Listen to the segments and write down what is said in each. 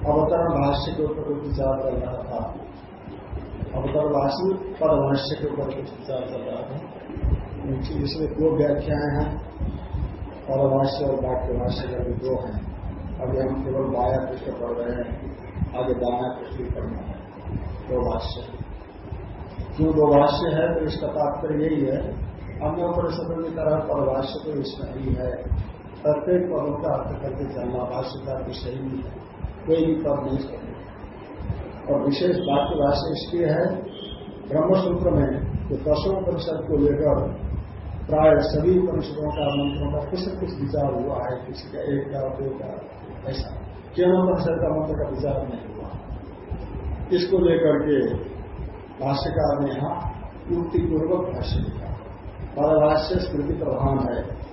अवतरण भाष्य के ऊपर कुछ विचार कर रहा था। अवतरण भाष्य पदभाष्य के ऊपर कुछ विचार कर रहा था। इसमें दो व्याख्याएँ हैं पदभाष्य और वाक्य भाष्य का भी दो हैं। अभी हम केवल बाया पृष्ठ पढ़ रहे हैं, आगे दाया पृष्ठ पढ़ना है। दो भाष्य। क्यों दो भाष्य है तो इसका तात्पर्य यही है, अन्य उपनिषदों की तरह पदभाष्य तो इसमें ही है। प्रत्येक पदों का अर्थ करके चलना भाष्य का विषय नहीं है। कोई भी पद नहीं सकते और विशेष वाक्य भाष्य इसलिए है, ब्रह्मसूत्र में जो दसों उपनिषद को लेकर प्राय सभी उपनिषदों का मंत्रों का कुछ कुछ विचार हुआ है, किसी का एक का, दो का, ऐसा। केवल परिषद का मंत्र का विचार नहीं हुआ। इसको लेकर के भाष्यकार ने यहाँ युक्तिपूर्वक भाष्य लिखा। परभाष्य स्मृति प्रधान है।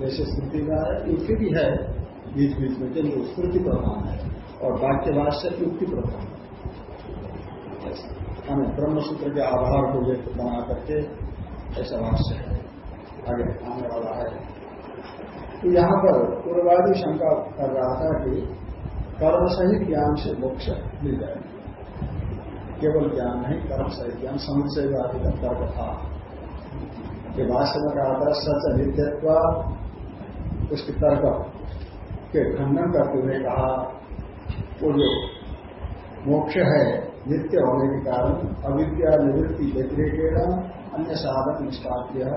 जैसे स्मृति का युक्ति भी है बीच बीच में किंतु स्मृति प्रधान है और वाक्य भाष्य युक्ति प्रधान है। हमें ब्रह्मसूत्र के आधार को व्यक्त बना करके ऐसा भाष्य है। आगे आने वाला है। तो यहाँ पर पूर्वादि शंका कर रहा था कि कर्म सहित ज्ञान से मोक्ष मिल जाए। केवल ज्ञान नहीं कर्म सहित ज्ञान समुचय आदि का तर्क था। ये भाष्य में कहा था, सच अनित्यत्व उसके तर्क के खंडन करते हुए कहा, वो जो मोक्ष है, नित्य होने के कारण अविद्या, निवृत्ति व्यतिरेक अन्य साधन निष्पाद्य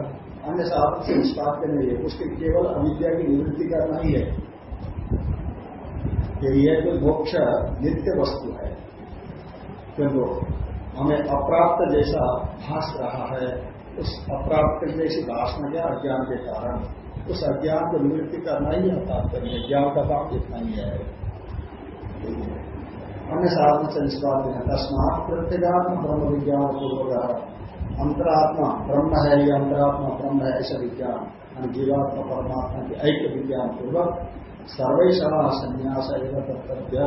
अन्य साधक से निष्पाद्य नहीं है, उसके केवल अविद्या की निवृत्ति करना ही है। यही है जो मोक्ष नित्य वस्तु है, किंतु हमें अप्राप्त जैसा भाष रहा है, उस अप्राप्त जैसी भाषण के अज्ञान के कारण उस अज्ञान को निवृत्ति करना ही है तात्पर्य ज्ञान का काम इतना ही है। अन्य साधन से निष्पात है। तस्मात प्रत्येगात्म ब्रह्म विज्ञान पूर्वक अंतरात्मा ब्रह्म है, ये अंतरात्मा ब्रह्म है, ऐसा विज्ञान। जीवात्मा, परमात्मा की ऐक्य विज्ञान पूर्वक सर्वेशरा संन्यास कर्तव्य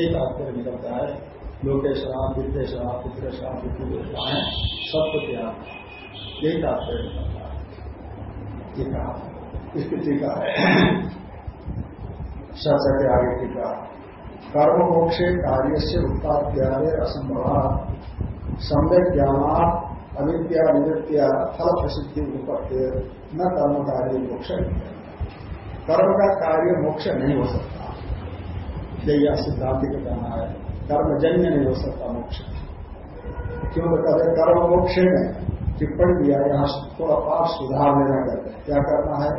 यही तात्पर्य निकलता है। लोकेशरा विद्वेशरा पुत्रेशरा विद्युत है सबको त्याग यही तात्पर्य निकलता है। ये कहा इसकी टीका है। सच के आगे टीका कर्म मोक्षे कार्य से उत्पाद्यादे असंभव। सम्यक ज्ञानात अविद्या निवृत्तिया फल प्रसिद्धि उपत्य न कर्म कार्य मोक्ष कर्म का कार्य मोक्ष नहीं हो सकता। यही सिद्धांत का कहना है। कर्मजन्य नहीं हो सकता मोक्ष। क्यों? कहते कर्म मोक्ष में टिप्पणी दिया, यहाँ थोड़ा पाप सुधार लेना करते हैं। क्या करना है?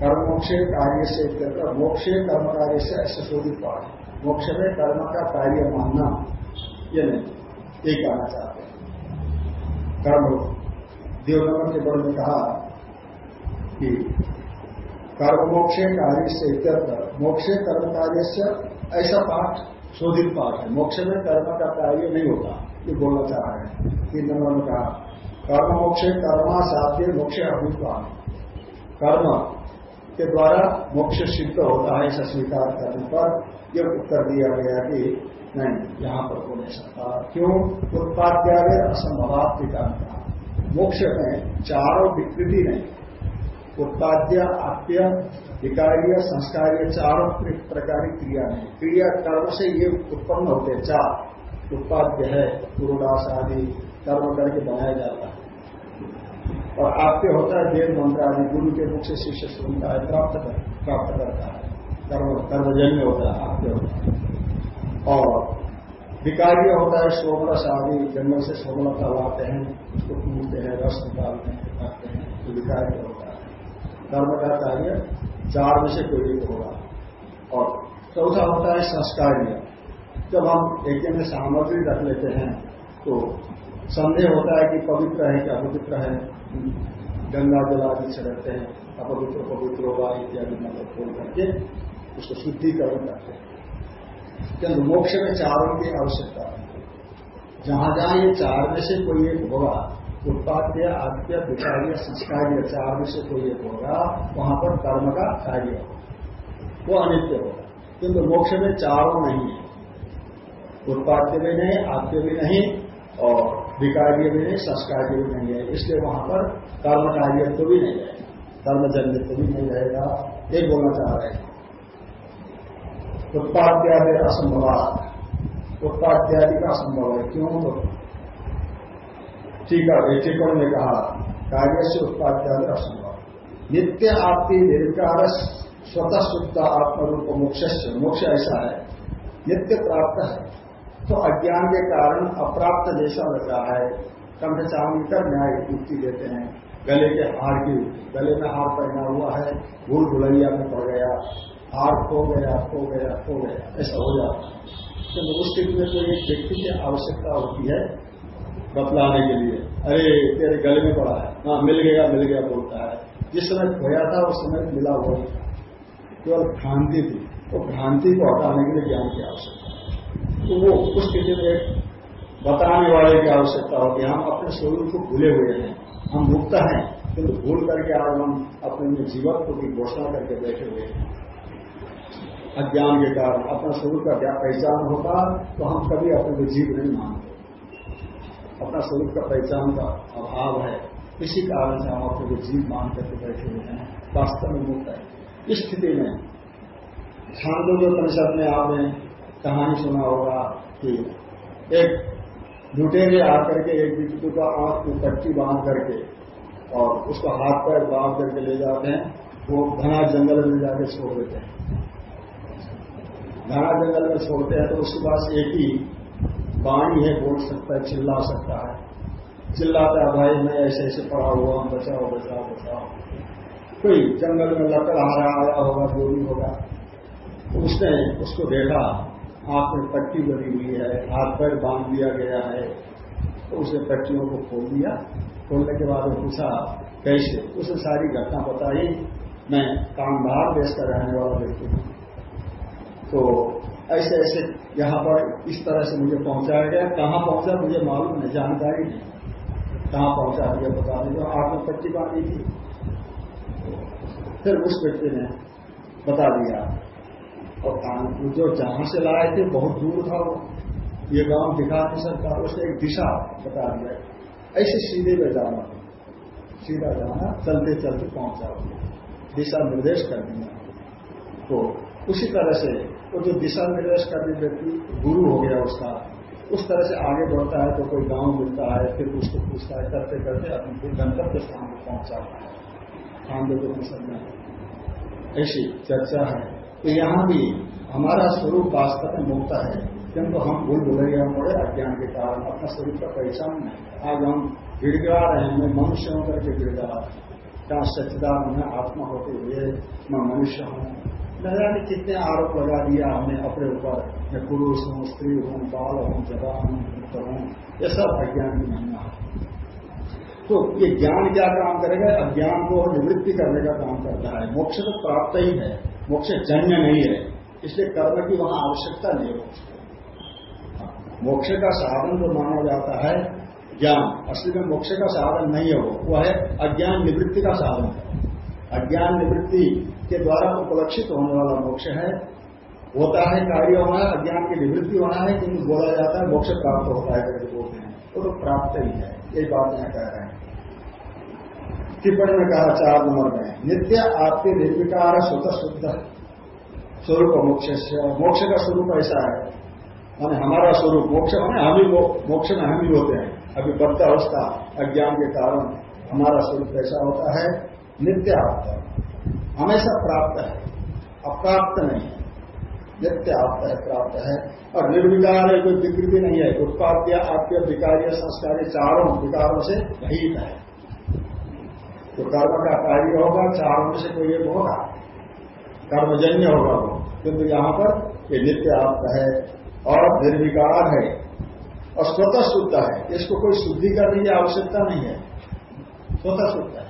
कर्म मोक्षे कार्य से मोक्षे कर्म कार्य से ऐसे शोधित पाठ मोक्ष में कर्म का कार्य मानना, ये नहीं, ये कहना चाहते हैं। कर्म देवनगर के बल ने कहा कि कर्म मोक्षे कार्य से मोक्षे कर्म कार्य से ऐसा पाठ शोधित पाठ है। मोक्ष में कर्म का कार्य नहीं होता, ये बोलना चाह रहे हैं। तीन नंबर में कहा कर्म मोक्ष कर्मा साध्य मोक्ष अभिप्राण। कर्म के द्वारा मोक्ष सिद्ध होता है ऐसा स्वीकार करने पर यह उत्तर दिया गया कि नहीं, यहाँ पर हो नहीं सकता। क्यों? के कारण मोक्ष में चारों विकृति नहीं। उत्पाद्य, आप्य, विकार्य, संस्कार्य चारों प्रकार की क्रिया नहीं। क्रिया कर्म से ये उत्पन्न होते चार। उत्पाद्य है, गुरुदास आदि कर्म करके बनाया जाता है। और आपके होता है वेद मंत्र आदि गुरु के मुख से शिष्य सुनता है प्राप्त कर, प्राप्त करता है। कर्म कर्मजन्य होता है आपके होता है। और विकार्य होता है सोमरस आदि जंगल से सोमलता लाते हैं उसको पीते हैं रस निकालते हैं खाते हैं तो विकार्य होता है। कर्म का कार्य चार में से कोई होगा। और चौथा होता है संस्कार्य। जब हम एक में सामग्री रख लेते हैं तो संदेह होता है कि पवित्र है, कि अपवित्र है। गंगा जल आदि से रहते हैं, अपवित्र, पवित्र होगा, इत्यादि मतलब खोल करके उसको शुद्धिकरण करते हैं। किंतु मोक्ष में चारों की आवश्यकता है। जहाँ जहाँ ये चार में से कोई एक होगा उत्पाद्य आद्य विचार्य संस्कार्य चार में से कोई एक होगा, वहाँ पर कर्म का कार्य होगा। वो अनित्य होगा। किंतु मोक्ष में चारों नहीं है। उत्पाद्य भी नहीं, आद्य भी नहीं, और विकार्य भी नहीं संस्कार्य भी नहीं है। इसलिए वहाँ पर कर्म कार्य तो भी नहीं रहेगा कर्मजन्य तो भी नहीं रहेगा। ये बोलना चाह रहे हैं। उत्पाद्यादि असंभव उत्पाद्यादि का असंभव है। क्यों? तो ठीक है टिप्पण में कहा कार्य से उत्पाद्यादि असंभव नित्य आपकी निर्विकार स्वतः शुद्ध आत्मरूप मोक्ष मोक्ष ऐसा है। नित्य प्राप्त है। तो अज्ञान के कारण अप्राप्त जैसा लग रहा है। कंठ चावनी कर न्याय युक्ति देते हैं। गले के हार की गले में हार पहना हुआ है। भूल भुलैया में पड़ गया। हार खो गया खो गया खो गया। ऐसा हो जाता है। तो उस स्थिति में तो एक व्यक्ति की आवश्यकता होती है बतलाने के लिए। अरे, तेरे गले में पड़ा है। हाँ मिल गया मिल गया बोलता है। जिस समय खोया था, उस समय मिला हुआ केवल भ्रांति थी। वो भ्रांति को हटाने के लिए ज्ञान की आवश्यकता तो वो उस स्थिति में बताने वाले की आवश्यकता होती है। हम अपने स्वरूप को भूले हुए हैं। हम मुक्त हैं, किंतु भूल करके आज हम अपने जीवन को भी घोषणा करके बैठे हुए हैं। अज्ञान के कारण अपना स्वरूप का क्या पहचान होता तो हम कभी अपने को जीव नहीं मानते। अपना स्वरूप का पहचान का अभाव है। इसी कारण से हम अपने को जीव मान करके बैठे हुए हैं। वास्तव में मुक्त है। इस स्थिति में छांदो जो परिषद में आपने कहानी सुना होगा। कि एक लुटेरे आकर के एक व्यक्ति का आँख में पट्टी बाँध करके और उसको हाथ पैर बाँध करके ले जाते हैं। वो घना जंगल में जाके छोड़ देते हैं। घना जंगल में छोड़ते हैं तो उसके पास एक ही वाणी है, बोल सकता है, चिल्ला सकता है। चिल्लाता है, भाई, मैं ऐसे ऐसे पड़ा हुआ हूँ, बचाओ बचाओ बचाओ। कोई जंगल में लकड़ हारा आया होगा, जो भी होगा। तो उसने उसको देखा आँख में पट्टी बनी हुई है, हाथ पैर बाँध दिया गया है तो उसने पट्टियों को खोल दिया। खोलने के बाद वो पूछा, कैसे? उसने सारी घटना बताई। मैं कामधार देश का रहने वाला व्यक्ति हूँ। तो ऐसे ऐसे यहाँ पर इस तरह से मुझे पहुँचाया गया। कहाँ पहुँचा मुझे मालूम नहीं, जानकारी नहीं। कहाँ पहुँचा मुझे बता दें आठ में पट्टी बांधी थी। फिर उस व्यक्ति ने बता दिया और जो जहाँ से लाए थे, बहुत दूर था वो। ये गाँव दिखा नहीं सकता उसने एक दिशा बता दिया। ऐसे सीधे में जाना। सीधा जाना, चलते चलते पहुँचा दिशा निर्देश कर दिया। तो उसी तरह से वो जो दिशा निर्देश करने व्यक्ति, गुरु हो गया उसका। उस तरह से आगे बढ़ता है तो कोई गाँव मिलता है, फिर उसको पूछता है, करते करते अपने गंतव्य स्थान पर पहुँच। है खानदेव को में ऐसी चर्चा है। तो यहाँ भी हमारा स्वरूप वास्तव में मुक्त है। किंतु हम भूल भुलैया पड़े अज्ञान के कारण, अपना स्वरूप का पहचान नहीं आज हम गिड़गिड़ा रहे हैं, मनुष्य होकर के गिड़गिड़ा क्या सच्चिदान में आत्मा होते हुए मैं मनुष्य हूँ। न कितने आरोप लगा दिया हमने अपने ऊपर। मैं पुरुष हूँ, स्त्री हूँ, बाल हूँ, जवान हूँ, पुत्र हूँ, ये सब अज्ञान की महिमा है। तो ये ज्ञान क्या काम करेगा? अज्ञान को निवृत्ति करने का काम करता है। मोक्ष तो प्राप्त ही है। मोक्ष जन्य नहीं है, इसलिए कर्म की वहाँ आवश्यकता नहीं है मोक्ष का साधन जो माना जाता है ज्ञान। असली में मोक्ष का साधन नहीं है वो। वो है अज्ञान निवृत्ति का साधन। है अज्ञान निवृत्ति के द्वारा उपलक्षित होने वाला मोक्ष है। होता है कार्य होना अज्ञान की निवृत्ति होना है किंतु बोला जाता है मोक्ष प्राप्त होता है करके बोलते हैं। वो तो प्राप्त ही है। यही बात यहाँ कह रहे हैं। टिप्पणी में कहा चार नंबर में नित्य आपके निर्विकार स्वतः शुद्ध। स्वरूप मोक्ष मोक्ष का स्वरूप ऐसा है। माने हमारा स्वरूप मोक्ष माने हम ही मोक्ष में हम ही होते हैं। अभी बद्ध अवस्था, अज्ञान के कारण हमारा स्वरूप ऐसा होता है नित्य आपका हमेशा प्राप्त है। अप्राप्त नहीं नित्य आपका है, प्राप्त है। और निर्विकार है, कोई विकृति नहीं है। उत्पाद्य आप्य विकार्य संस्कार चारों विकारों से रहित है। तो कर्म का कार्य होगा, चारों में से कोई एक होगा। कर्मजन्य होगा वो। किंतु यहाँ पर ये नित्य आपका है और निर्विकार है और स्वतः शुद्ध है। इसको कोई शुद्धि करने की आवश्यकता नहीं है। स्वतः शुद्ध है।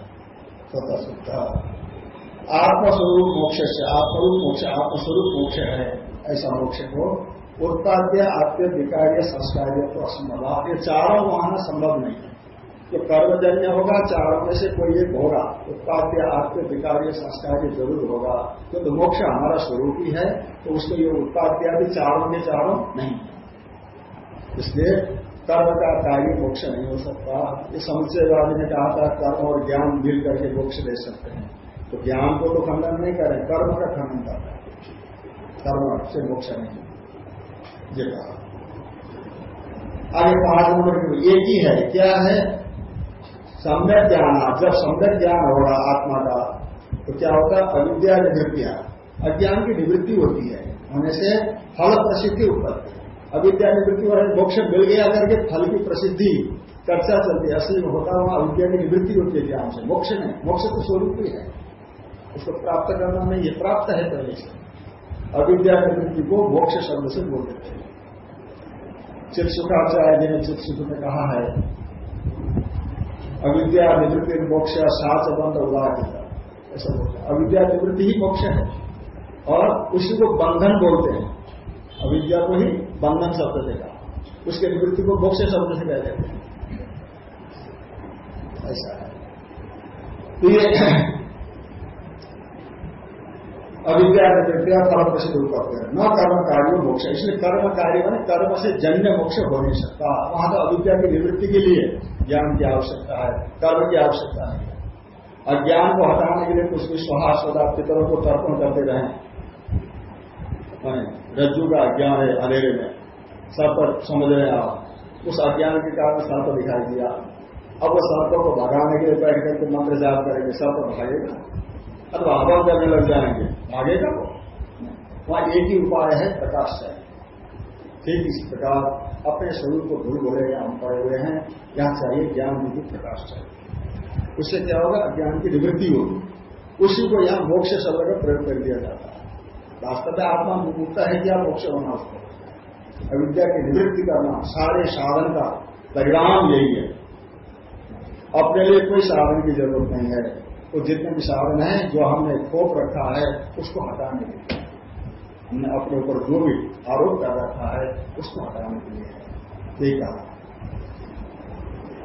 स्वतः शुद्ध। आत्मस्वरूप मोक्ष से आत्मरूप मोक्ष, आत्मस्वरूप मोक्ष है। ऐसा मोक्ष को उत्पाद्य आत्म विकार्य संस्कार्य तो असंभव। ये चारों वहाँ संभव नहीं है। जो कर्मजन्य होगा, चारों में से कोई एक होगा। उत्पाद्य आत्म विकार्य संस्कार्य ज़रूर होगा। तो मोक्ष हमारा स्वरूप ही है तो उसके लिए उत्पाद्य भी चारों में चारों नहीं। इसलिए कर्म का कार्य मोक्ष नहीं हो सकता। ये समुचयवादी ने कहा था, कर्म और ज्ञान मिल करके मोक्ष दे सकते हैं। तो ज्ञान को तो खंडन नहीं करें, कर्म का खंडन कर रहे हैं। कर्म से मोक्ष नहीं ये कहा। आगे पाँच नंबर एक ही है, क्या है? सम्यक ज्ञान जब सम्यक ज्ञान होगा आत्मा का तो क्या होता है अविद्या निवृत्तियाँ। अज्ञान की निवृत्ति होती है। होने से फल प्रसिद्धि उत्पत्ति। अविद्या निवृत्ति वाले मोक्ष मिल गया करके फल की प्रसिद्धि चर्चा चलती है। असली में होता हुआ अविद्या की निवृत्ति होती है ज्ञान से। मोक्ष में मोक्ष तो स्वरूप ही है। उसको प्राप्त करना नहीं, ये प्राप्त है पहले से अविद्या निवृत्ति को मोक्ष शब्द से बोल देते हैं। चित सुखाचार्य जी ने चित सुख में कहा है अविद्या निवृत्ति मोक्ष साच बंद उदाहरण ऐसा बोलते हैं। अविद्या निवृत्ति ही मोक्ष है। और उसी को बंधन बोलते हैं। अविद्या को ही बंधन शब्द से कहा। उसके निवृत्ति को मोक्ष शब्द से कह देते हैं। ऐसा है। तो ये अविद्या निवृत्तिया फल प्रसिद्ध करते हैं। न कर्म कार्य मोक्ष। इसलिए कर्म कार्य में कर्म से जन्य मोक्ष हो नहीं सकता। वहाँ तो अविद्या की निवृत्ति के लिए ज्ञान की आवश्यकता है, कर्म की आवश्यकता है। अज्ञान को हटाने के लिए कुछ भी स्वहा पितरों को तर्पण करते रहे। रज्जू का अज्ञान है अंधेरे में सर्प समझ रहे आप। उस अज्ञान के कारण सर्प दिखाई दिया। अब वो सर्प को भगाने के लिए बैठ करके मंत्र जाप करेंगे सर्प भागेगा। अथवा हवा करने लग जाएँगे। भागेगा वो? वहाँ एक ही उपाय है, प्रकाश है ठीक इस प्रकार अपने स्वरूप को भूल भूले हम पड़े हुए हैं, यहाँ चाहिए ज्ञान विधि प्रकाश चाहिए उससे क्या होगा? अज्ञान की निवृत्ति होगी। उसी को यहाँ मोक्ष शब्द का प्रयोग कर दिया जाता है। वास्तव में आत्मा मुक्त है क्या मोक्ष होना उसको अविद्या की निवृत्ति करना सारे साधन का परिणाम यही है। अपने लिए कोई साधन की ज़रूरत नहीं है। तो जितने भी साधन है, जो हमने खोप रखा है, उसको हटाने के लिए। अपने ऊपर जो भी आरोप कर रखा है, उसको हटाने के लिए है। यही कहा।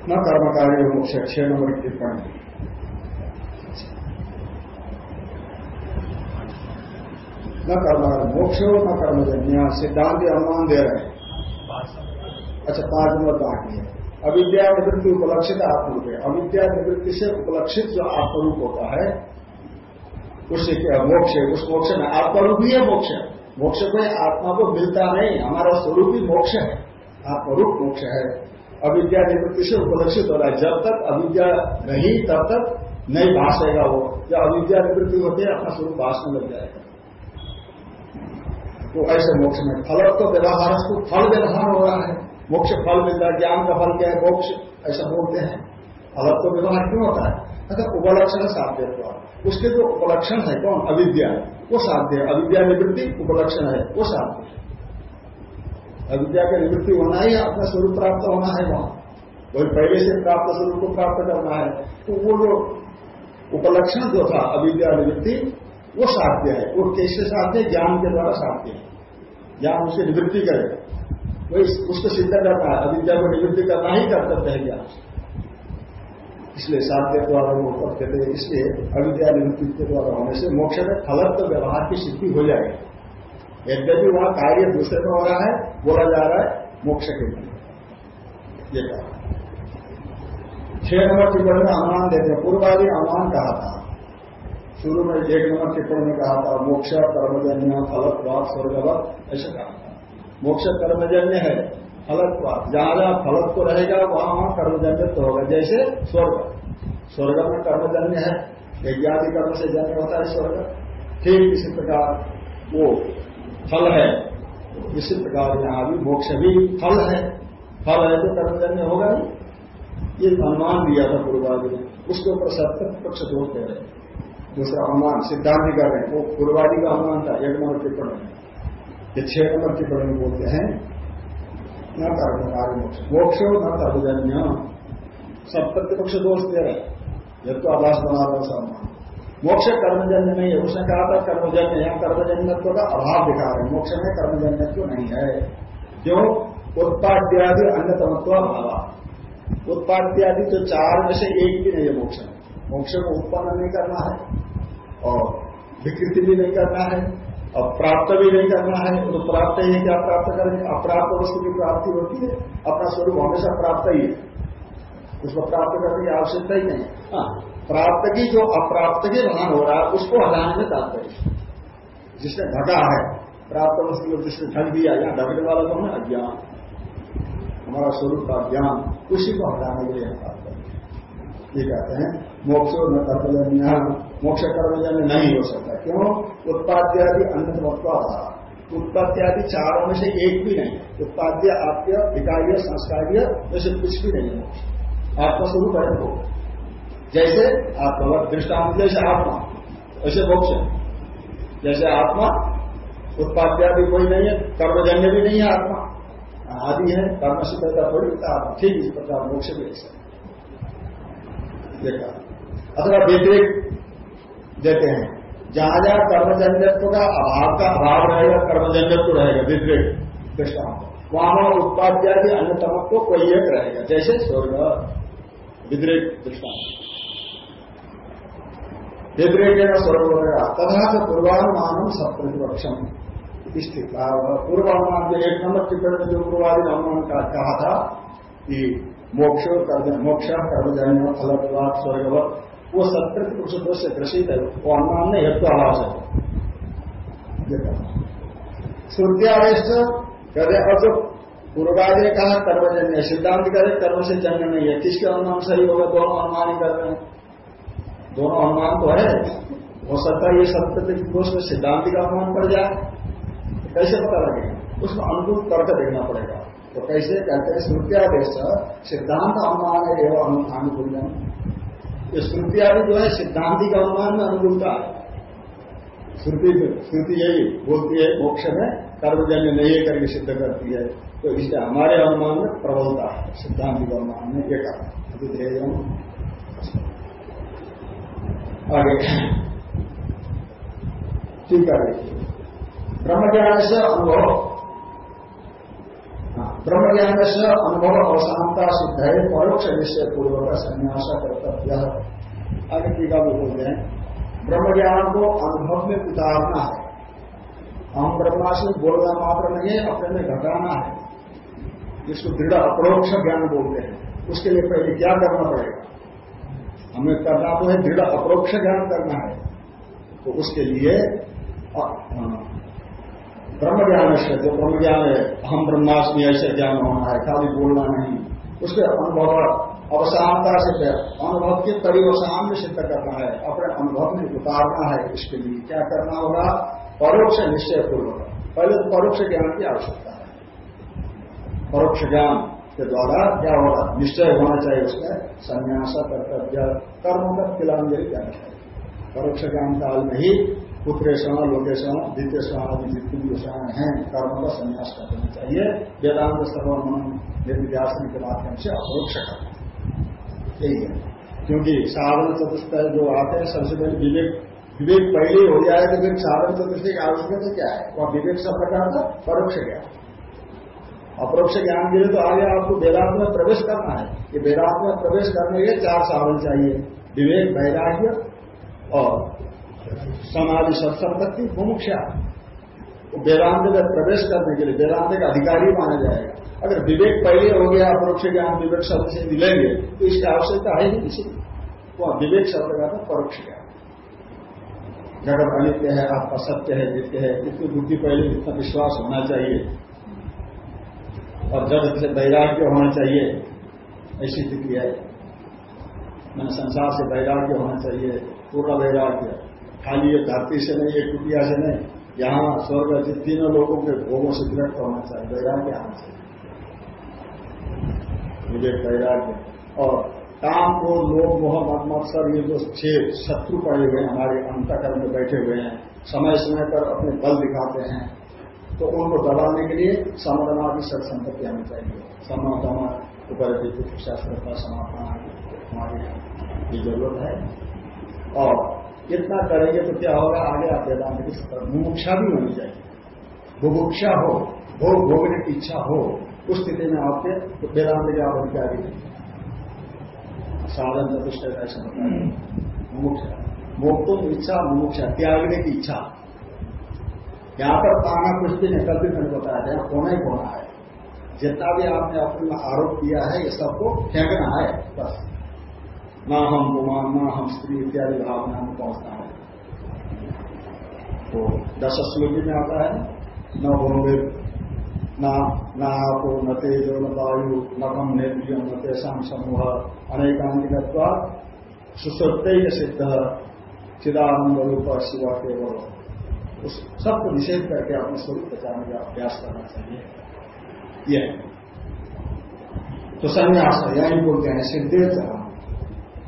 न कर्मकारी मोक्ष छह नंबर टिप्पणी। न कर्म मोक्ष हो, न कर्मजन्य सिद्धांत अनुमान दे रहे हैं। अच्छा पाँच नंबर बाकी है। अविद्या निवृत्ति उपलक्षित आत्मरूप है। अविद्या निवृत्ति से उपलक्षित जो आत्मरूप होता है, उससे क्या मोक्ष है? उस मोक्ष में आत्मरूप ही है मोक्ष। मोक्ष को आत्मा को मिलता नहीं, हमारा स्वरूप ही मोक्ष है। आत्मरूप मोक्ष है। अविद्या निवृत्ति से उपलक्षित हो रहा है। जब तक अविद्या नहीं, तब तक नहीं भाषेगा वो। जब अविद्या निवृत्ति होती है, अपना स्वरूप भाषण लग जाएगा। तो ऐसे मोक्ष में फल तो व्यवहार को फल व्यवहार हो रहा है। मोक्ष फल मिलता है, ज्ञान का फल क्या है? मोक्ष, ऐसा बोलते हैं। फल तो व्यवहार क्यों होता है? अगर उपलक्षण साध्य उसके जो उपलक्षण है कौन? अविद्या। वो साध्य है। अविद्या निवृत्ति उपलक्षण है। वो साध्य है। अविद्या की निवृत्ति होना ही अपना स्वरूप प्राप्त होना है वहाँ। वही पहले से प्राप्त स्वरूप को प्राप्त करना है। तो वो जो उपलक्षण जो था, अविद्या निवृत्ति, वो साध्य है। वो कैसे साध्य ज्ञान के द्वारा साध्य है। ज्ञान उसे निवृत्ति करेगा वही उसको सिद्ध करना है। अविद्या को निवृत्ति करना ही कर्तव्य है ज्ञान इसलिए साध्य द्वारा वो करते थे इसलिए अविद्या के द्वारा होने से मोक्ष में फलत्व व्यवहार की सिद्धि हो जाएगी। यद्यपि वहाँ कार्य दूसरे में हो रहा है, बोला जा रहा है, मोक्ष के लिए। ये कहा। छह नंबर टिप्पणी में अनुमान देते हैं। पूर्वादि अनुमान कहा था। शुरू में एक नंबर टिप्पणी में कहा था, मोक्ष कर्मजन्य फलत्वाद स्वर्गवत, ऐसे कहा था। मोक्ष कर्मजन्य है। फलत्वाद जहाँ जहाँ फलत्व रहेगा वहाँ वहाँ कर्मजन्य तो होगा। जैसे स्वर्ग। स्वर्ग में कर्मजन्य है। यज्ञादि कर्म से जन्य होता है स्वर्ग। ठीक इसी प्रकार वो फल है। इसी प्रकार यहाँ भी मोक्ष भी फल है। फल है तो कर्मजन्य होगा नहीं। ये अनुमान दिया था पूर्वादि ने। उसके ऊपर सत्य पक्ष दोष कह रहे। दूसरा अनुमान सिद्धांत कर रहे हैं। वो पूर्वादि का अनुमान था। एक नंबर टिप्पणी। ये छह नंबर टिप्पणी बोलते हैं। न कर्मकारी मोक्ष। मोक्ष न कर्मजन्य सब प्रतिपक्ष दोष दे रहे जब तो आभास बना रहा अनुमान मोक्ष कर्मजन्य नहीं है। उसने कहा था कर्मजन्य यहाँ कर्मजन्यत्व का अभाव दिखा रहे मोक्ष में कर्मजन्यत्व नहीं है। क्यों? उत्पाद्यादि अन्यतमत्व अभाव। उत्पाद्यादि तो चार में से एक भी नहीं है मोक्ष मोक्ष को उत्पन्न नहीं करना है और विकृति भी नहीं करना है। और प्राप्त भी नहीं करना है तो प्राप्त ही क्या प्राप्त करेंगे? अप्राप्त वस्तु की प्राप्ति होती है अपना स्वरूप हमेशा प्राप्त ही है। उसको प्राप्त करने की आवश्यकता ही नहीं। हाँ। प्राप्त की जो अप्राप्त के भान हो रहा है उसको हटाने में तात्पर्य जिसने ढका है प्राप्त वस्तु को जिसने ढक दिया या ढकने वाला तो है अज्ञान हमारा स्वरूप का ज्ञान उसी को हटाने के लिए तात्पर्य ये कहते हैं मोक्ष मोक्ष कर्मजन्य नहीं हो सकता। क्यों? उत्पाद्यादि अन्य उत्पाद्यादि चारों में से एक भी नहीं। उत्पाद्य, आप्य, विकार्य, संस्कार्य वैसे कुछ भी नहीं है। आत्मस्वरूप है वो। जैसे आत्मा, दृष्टांत जैसे आत्मा वैसे मोक्ष जैसे आत्मा, उत्पाद्यादि कोई नहीं है, कर्मजन्य भी नहीं है आत्मा। आदि है, कर्म से पैदा थोड़ी आत्मा। ठीक इस प्रकार मोक्ष भी ऐसा देखा। अथवा व्यतिरिक देते हैं। जहाँ जहाँ कर्मजन्यत्व का अभाव का अभाव रहेगा, कर्मजन्यत्व रहेगा व्यतिरिक दृष्टांत। वहाँ वहाँ उत्पाद्यादि अन्यतमत्व कोई एक रहेगा, जैसे स्वर्ग विद्रेक दृष्टांत। व्यतिरेक स्वरूप होगा तथा तो पूर्वानुमान सब प्रतिपक्षम स्थित। पूर्वानुमान जो एक नंबर टिप्पणी में जो पूर्वाधि अनुमान का कहा था कि मोक्ष मोक्ष कर्मजन्य फल स्वर्गवत वो सत्प्रतिपक्ष दोष से ग्रसित है, वो अनुमान ने हेतु आवास है। श्रुतियावेश कहते और जो पूर्वादि ने कहा कर्मजन्य सिद्धांत करे कर्म से जन्म नहीं है। किसके अनुमान सही होगा? दोनों अनुमान ही कर रहे हैं। दोनों अनुमान तो है। हो सकता है ये सत्य दोष में सिद्धांत का अनुमान पड़ जाए। तो कैसे पता लगेगा उसमें अनुकूल तर्क देखना पड़ेगा। तो कैसे? कहते हैं श्रुतियादेश सिद्धांत अनुमान है, एवं अनुकूल ये आदि जो है सिद्धांति का अनुमान में अनुकूलता है। श्रुति श्रुति यही बोलती है मोक्ष में कर्मजन्य नहीं करके सिद्ध करती है। तो इसलिए हमारे अनुमान में प्रबलता है सिद्धांति का अनुमान में एक अभिधेय आगे। ठीक है ब्रह्म ज्ञान से अनुभव। हाँ, ब्रह्म ज्ञान से अनुभव अवसानता सिद्ध है, परोक्ष निश्चय पूर्वक संन्यास कर्तव्य आगे टीका भी बोलते हैं ब्रह्म ज्ञान को अनुभव में उतारना है। हम ब्रह्मा से बोलना मात्र नहीं है, अपने में घटाना है। जिसको दृढ़ अपरोक्ष ज्ञान बोलते हैं, उसके लिए पहले क्या करना पड़ेगा? हमें करना तो है, दृढ़ अपरोक्ष ज्ञान करना है। तो उसके लिए ब्रह्म ज्ञान से जो ब्रह्म ज्ञान है हम ब्रह्माष्टमी ऐसे ज्ञान होना है खाली बोलना नहीं। उसके अनुभव अवसानता से अनुभव के परिवसान में सिद्ध करना है। अपने अनुभव में उतारना है इसके लिए। क्या करना होगा? परोक्ष निश्चय पूर्वक। पहले तो परोक्ष ज्ञान की आवश्यकता है। परोक्ष ज्ञान के द्वारा क्या होगा? निश्चय होना चाहिए उसमें। संन्यास, कर्तव्य, कर्म का तिलांजलि करना चाहिए परोक्ष ज्ञान काल में ही पुत्रेषण लोकेशण द्वितीय आदि जितनी विषय हैं, कर्म का संन्यास कर देना चाहिए। वेदांत सर्वमन निर्विध्यासन के माध्यम से अपरोक्ष करना यही है। क्योंकि साधन चतुष्ट जो आते हैं, सबसे पहले विवेक विवेक पहले हो जाए तो फिर साधन चतुष्ट की आवश्यकता क्या है? वह विवेक सब प्रकार का परोक्ष ज्ञान। अपरोक्ष ज्ञान के लिए तो आगे आपको वेदांत में प्रवेश करना है। कि वेदांत में प्रवेश करने के चार साधन चाहिए। विवेक, वैराग्य और समाधि सत्संपत्ति मुमुक्षा। वेदांत में प्रवेश करने के लिए, वेदांत का अधिकारी माना जाएगा। अगर विवेक पहले हो गया, अपरोक्ष ज्ञान, विवेक शब्द से मिलेंगे तो इसकी आवश्यकता है ही किसी वो विवेक शब्द का था परोक्ष ज्ञान। जगत अनित्य है आपका सत्य है, नित्य है, इतनी बुद्धि पहले, इतना विश्वास होना चाहिए। और जब से वैराग्य होना चाहिए, ऐसी स्थिति है। मैंने संसार से वैराग्य होना चाहिए, पूर्ण वैराग्य। खाली ये धरती से नहीं, ये टुटिया से नहीं, यहाँ स्वर्ग तीनों लोगों के भोगों से विरक्त होना चाहिए, वैराग्य आना चाहिए। विवेक वैराग्य। और काम को लोग मोह मत्सर ये जो छह शत्रु पड़े हुए हैं, हमारे अंतकरण में बैठे हुए हैं, समय समय पर अपने बल दिखाते हैं तो उनको दबाने के लिए समरमा की सत संपत्ति आनी चाहिए। समातमा ऊपर शास्त्र का समापन यहाँ की ज़रूरत है। और इतना करेंगे तो क्या होगा? आगे आप वेदांत की मुमुक्षा भी होनी चाहिए। बुभुक्षा हो, भोग भोगने की इच्छा हो, उस स्थिति में आपके वेदांत के आप अधिकारी नहीं साधन चतुष्ट ऐसा होता है। मुमुक्षा मोक्तों इच्छा, मुमुक्षा, त्यागने की इच्छा। यहाँ पर पाना कुछ भी नहीं कल भी मैंने बताया था होना ही होना है। जितना भी आपने अपने आरोप किया है, ये सबको फेंकना है, बस। ना हम गुमान ना हम स्त्री इत्यादि भावना में पहुँचना है। तो दस श्लोकी में आता है, न भूमि न न आपो, न तेजो, न वायु, न कम नेत्रियम, न तेषाम समूह अनेकांतिक सुसत्य सिद्ध, चिदानंद रूप शिव केवल। उस सबको निषेध करके अपने स्वरूप बचाने का अभ्यास करना चाहिए। यह तो संन्यास, यही बोलते हैं सिद्धे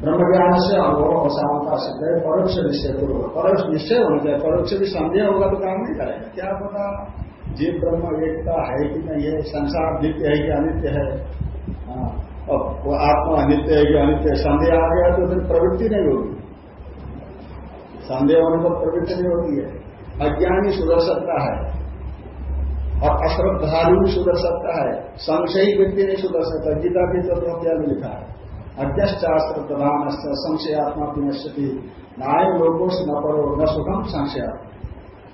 ब्रह्म ज्ञान से अनुभव अवसानता सिद्ध है परोक्ष निश्चय तो परोक्ष निश्चय होना चाहिए परोक्ष भी संदेह होगा तो काम नहीं करेगा। क्या पता जीव ब्रह्म एकता है कि नहीं है संसार नित्य है कि अनित्य है? हाँ, और वो आत्मा अनित्य है कि अनित्य है संदेह आ गया तो फिर प्रवृत्ति नहीं होगी। संदेह होने पर प्रवृत्ति नहीं होती है। अज्ञानी सुधर सकता है और अश्रद्धालु भी सुधर सकता है। संशयी व्यक्ति नहीं सुधर सकता गीता के चतुर्थ में लिखा है। अज्ञास्त्र प्रधान संशयात्मा विनश्यति नाय लोगों से न पढ़ो न सुखम संशय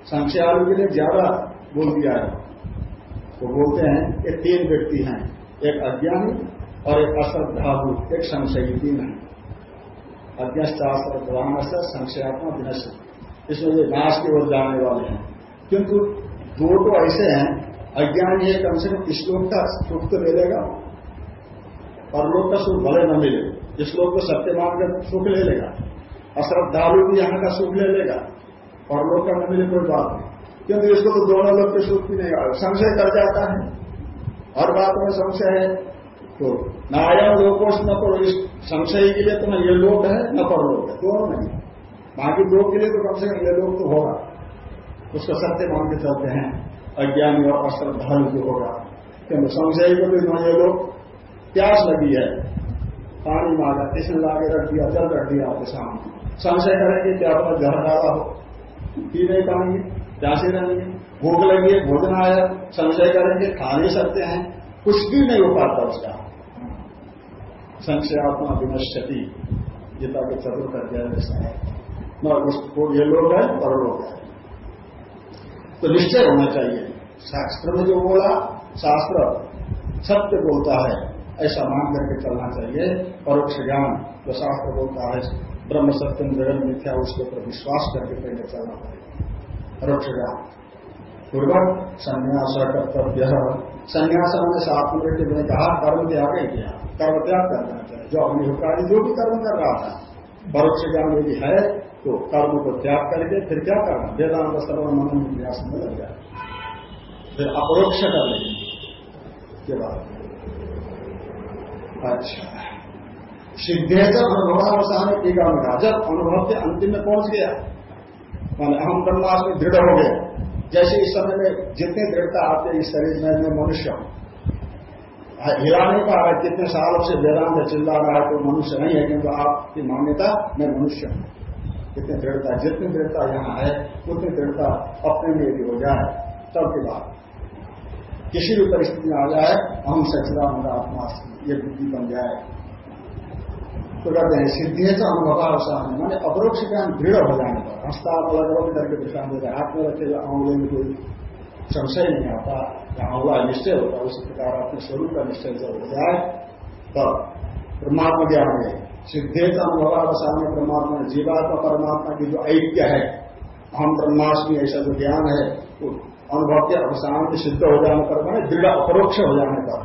संशयालु के लिए ज़्यादा बोल दिया है। वो बोलते हैं, ये तीन व्यक्ति हैं। एक अज्ञानी और एक अश्रद्धालु, एक संशयी तीन है। अज्ञास्त्र प्रधान संशयात्मा विनश्य इसमें ये नाश की ओर जाने वाले हैं। किंतु दो तो ऐसे हैं, अज्ञानी है कम से कम श्लोक का सुख तो ले लेगा परलोक का सुख भले न मिले। इस लोग को सत्य मान कर सुख ले लेगा, अश्रद्धालु भी यहाँ का सुख ले लेगा परलोक का न मिले कोई बात नहीं। क्योंकि इसको तो दोनों लोग के सुख भी नहीं संशय कर जाता है। हर बात में संशय है। तो नारायण लोकों न करो इस संशय के लिए तो न ये लोग है, न परलोक है। दोनों नहीं बाकी लोग के लिए तो कम से कम ये लोग तो होगा। उसको सत्य मान के चलते हैं। अज्ञानी और अश्रद्धालु जो होगा। क्योंकि संशय को भी ये लोग प्यास लगी है। पानी मांगा इसने लाके रख दिया, जल रख दिया आपके सामने। संशय करेंगे क्या अपना जहर डाला हो। पी नहीं पाएँगे प्यासे रहेंगे भूख लगी है भोजन आया। संशय करेंगे खा नहीं सकते हैं। कुछ भी नहीं हो पाता उसका। संशयात्मा विनश्यति। गीता के चतुर्थ अध्याय ऐसा है उसको ये लोग है और लोग है। तो निश्चय होना चाहिए। शास्त्र में जो बोला, शास्त्र सत्य बोलता है। ऐसा मान करके चलना चाहिए। परोक्ष ज्ञान, जो शास्त्र बोलता है, ब्रह्म, सत्यम जगन मिथ्या, उसके ऊपर विश्वास करके पहले चलना पड़ेगा परोक्ष ज्ञान। पूर्वक संन्यास कर्तव्य संन्यास मैंने आत्मवृत्ति में कहा, कर्म त्याग किया। कर्म त्याग करना चाहिए। जो अग्निहोत्रादि जो भी कर्म कर रहा था, परोक्ष ज्ञान यदि है तो कर्म को त्याग करके फिर क्या करना? वेदांत सर्व मन विन्यास में लग जाए। फिर अपरोक्ष कर लेंगे। ये बात अच्छा सिद्धेश्वर अनुभवावसान टीका में जब अनुभव के अंतिम में पहुँच गया, मान हम ब्रह्मास्म दृढ़ हो गए। जैसे इस समय में जितनी दृढ़ता है इस शरीर में, मैं मनुष्य हूँ। हिला नहीं पा रहा कितने सालों से वेदांत चिल्ला रहा है तो मनुष्य नहीं है, किंतु आपकी मान्यता, मैं मनुष्य हूँ। कितनी दृढ़ता, जितनी दृढ़ता यहाँ है, उतनी दृढ़ता अपने लिए यदि हो जाए। तब की बात। किसी भी परिस्थिति में आ जाए, हम सचिदानंद आत्मा ये बुद्धि बन जाए। तो कहते हैं सिद्धि तो अनुभवावसान मैंने अपरोक्ष ज्ञान दृढ़ हो जाने पर अलग अलग करके दृष्टान देते हाथ में रखेगा आंवले में कोई संशय नहीं आता या आंवला निश्चय होता है उसी प्रकार अपने स्वरूप का निश्चय जब हो जाए, तब परमात्मा ज्ञान में सिद्धे तो अनुभवावसान में परमात्मा जीवात्मा, परमात्मा की जो ऐक्य है हम ब्रह्माष्टमी ऐसा जो ज्ञान है, वो अनुभव के अवसान सिद्ध हो जाने पर मैंने दृढ़ अपरोक्ष हो जाने पर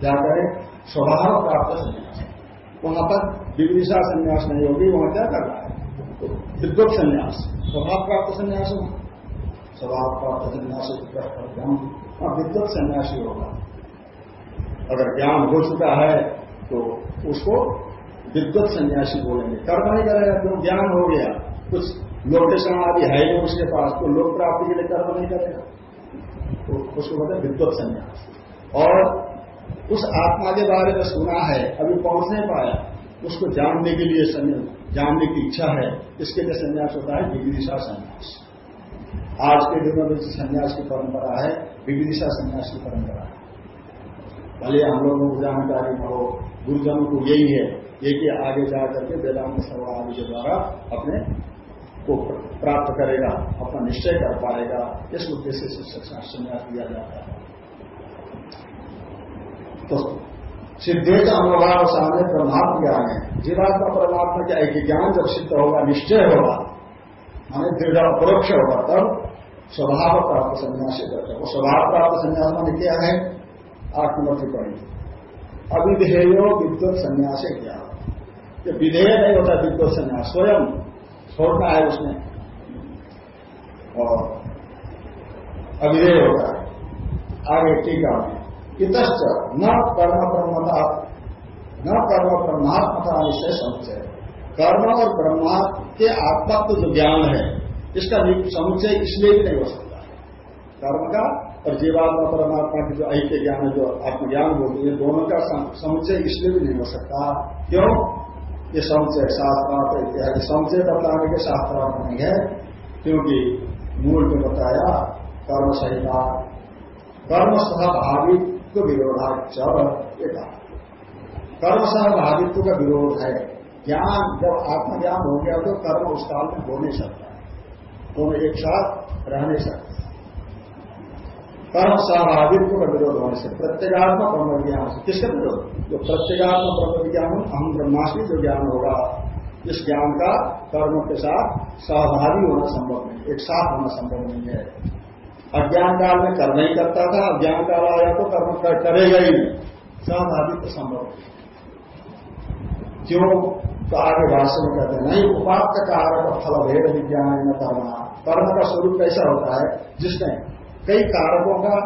क्या करें स्वभाव प्राप्त संन्यास वहाँ पर विविदिशा संन्यास नहीं होगी, वहाँ क्या कर रहा है? विद्युत संन्यास। स्वभाव प्राप्त संन्यास होगा। स्वभाव प्राप्त सन्यासी वहाँ विद्वत सन्यासी होगा। अगर ज्ञान हो चुका है तो उसको विद्वत सन्यासी बोलेंगे। कर्म नहीं करेगा, क्यों? ज्ञान हो गया। कुछ लोकेशन आदि है उसके पास तो लोक प्राप्ति के लिए कर्म नहीं करेगा। उसको कहते हैं विद्वत सन्यास। और उस आत्मा के बारे में सुना है, अभी पहुँच नहीं पाया, उसको जानने के लिए जानने की इच्छा है, इसके लिए संन्यास होता है विविदिशा संन्यास। आज के दिनों में संन्यास की परंपरा है, विविदिशा संन्यास की परंपरा है। भले हम लोगों को जानकारी हो, गुरुजनों को यही है ये कि आगे जा करके वेदांत सभा आदि के द्वारा अपने को प्राप्त करेगा, अपना निश्चय कर पाएगा, इस उद्देश्य से शिक्षा संन्यास दिया जाता है। तो सिद्धे का अनुभाव सामने परमात्मा ज्ञान है। जीवात्मा परमात्मा के एक ज्ञान जब सिद्ध होगा, निश्चय होगा हमें दृढ़ अपरोक्ष होगा, तब स्वभाव प्राप्त संन्यास करते हैं। वो स्वभाव प्राप्त संन्यास मान क्या है? आत्मर्थी पढ़ी अविधेयो विद्युत संन्यास क्या? ये विधेय नहीं होता विद्युत संन्यास, स्वयं छोड़ना है उसमें और अविधेय होता है। आगे टीका में इतश्च न कर्म ब्रह्मता न कर्म ब्रह्मात्मता निश्चय समुचय कर्म और ब्रह्मा के आत्मत्व जो ज्ञान है, इसका समुचय इसलिए भी नहीं हो सकता। कर्म का और जीवात्मा परमात्मा की जो ऐक्य ज्ञान है, जो आत्मज्ञान बोलती है, दोनों का समुचय इसलिए भी नहीं हो सकता। क्यों? ये समुचय शास्त्रार्थ इत्यादि। समुचय बताने के शास्त्रार्थ नहीं है, क्योंकि मूल में बताया कर्म सहिता। कर्म सहभागी तो विरोधाच ये कहा। कर्म सहभागित्व का विरोध है। ज्ञान, जब आत्मज्ञान हो गया तो कर्म उस काल में हो नहीं सकता। दोनों एक साथ रह नहीं सकते। कर्म सहभागित्व का विरोध होने से प्रत्येगात्मक ब्रह्म ज्ञान से किसका विरोध? जो प्रत्येगात्मक ब्रह्म विज्ञान हम ब्रह्मास्मि जो ज्ञान होगा। इस ज्ञान का कर्म के साथ सहभागी होना संभव नहीं एक साथ होना संभव नहीं है। अज्ञान काल में कर्म ही करता था अज्ञान काल आया तो कर्म कर, करेगा ही नहीं। सहभागी तो संभव क्यों? तो आगे भाषण में कहते हैं नहीं उपात्त कारक फल भेद विज्ञान न करना। कर्म का स्वरूप कैसा होता है? जिसमें कई कारकों का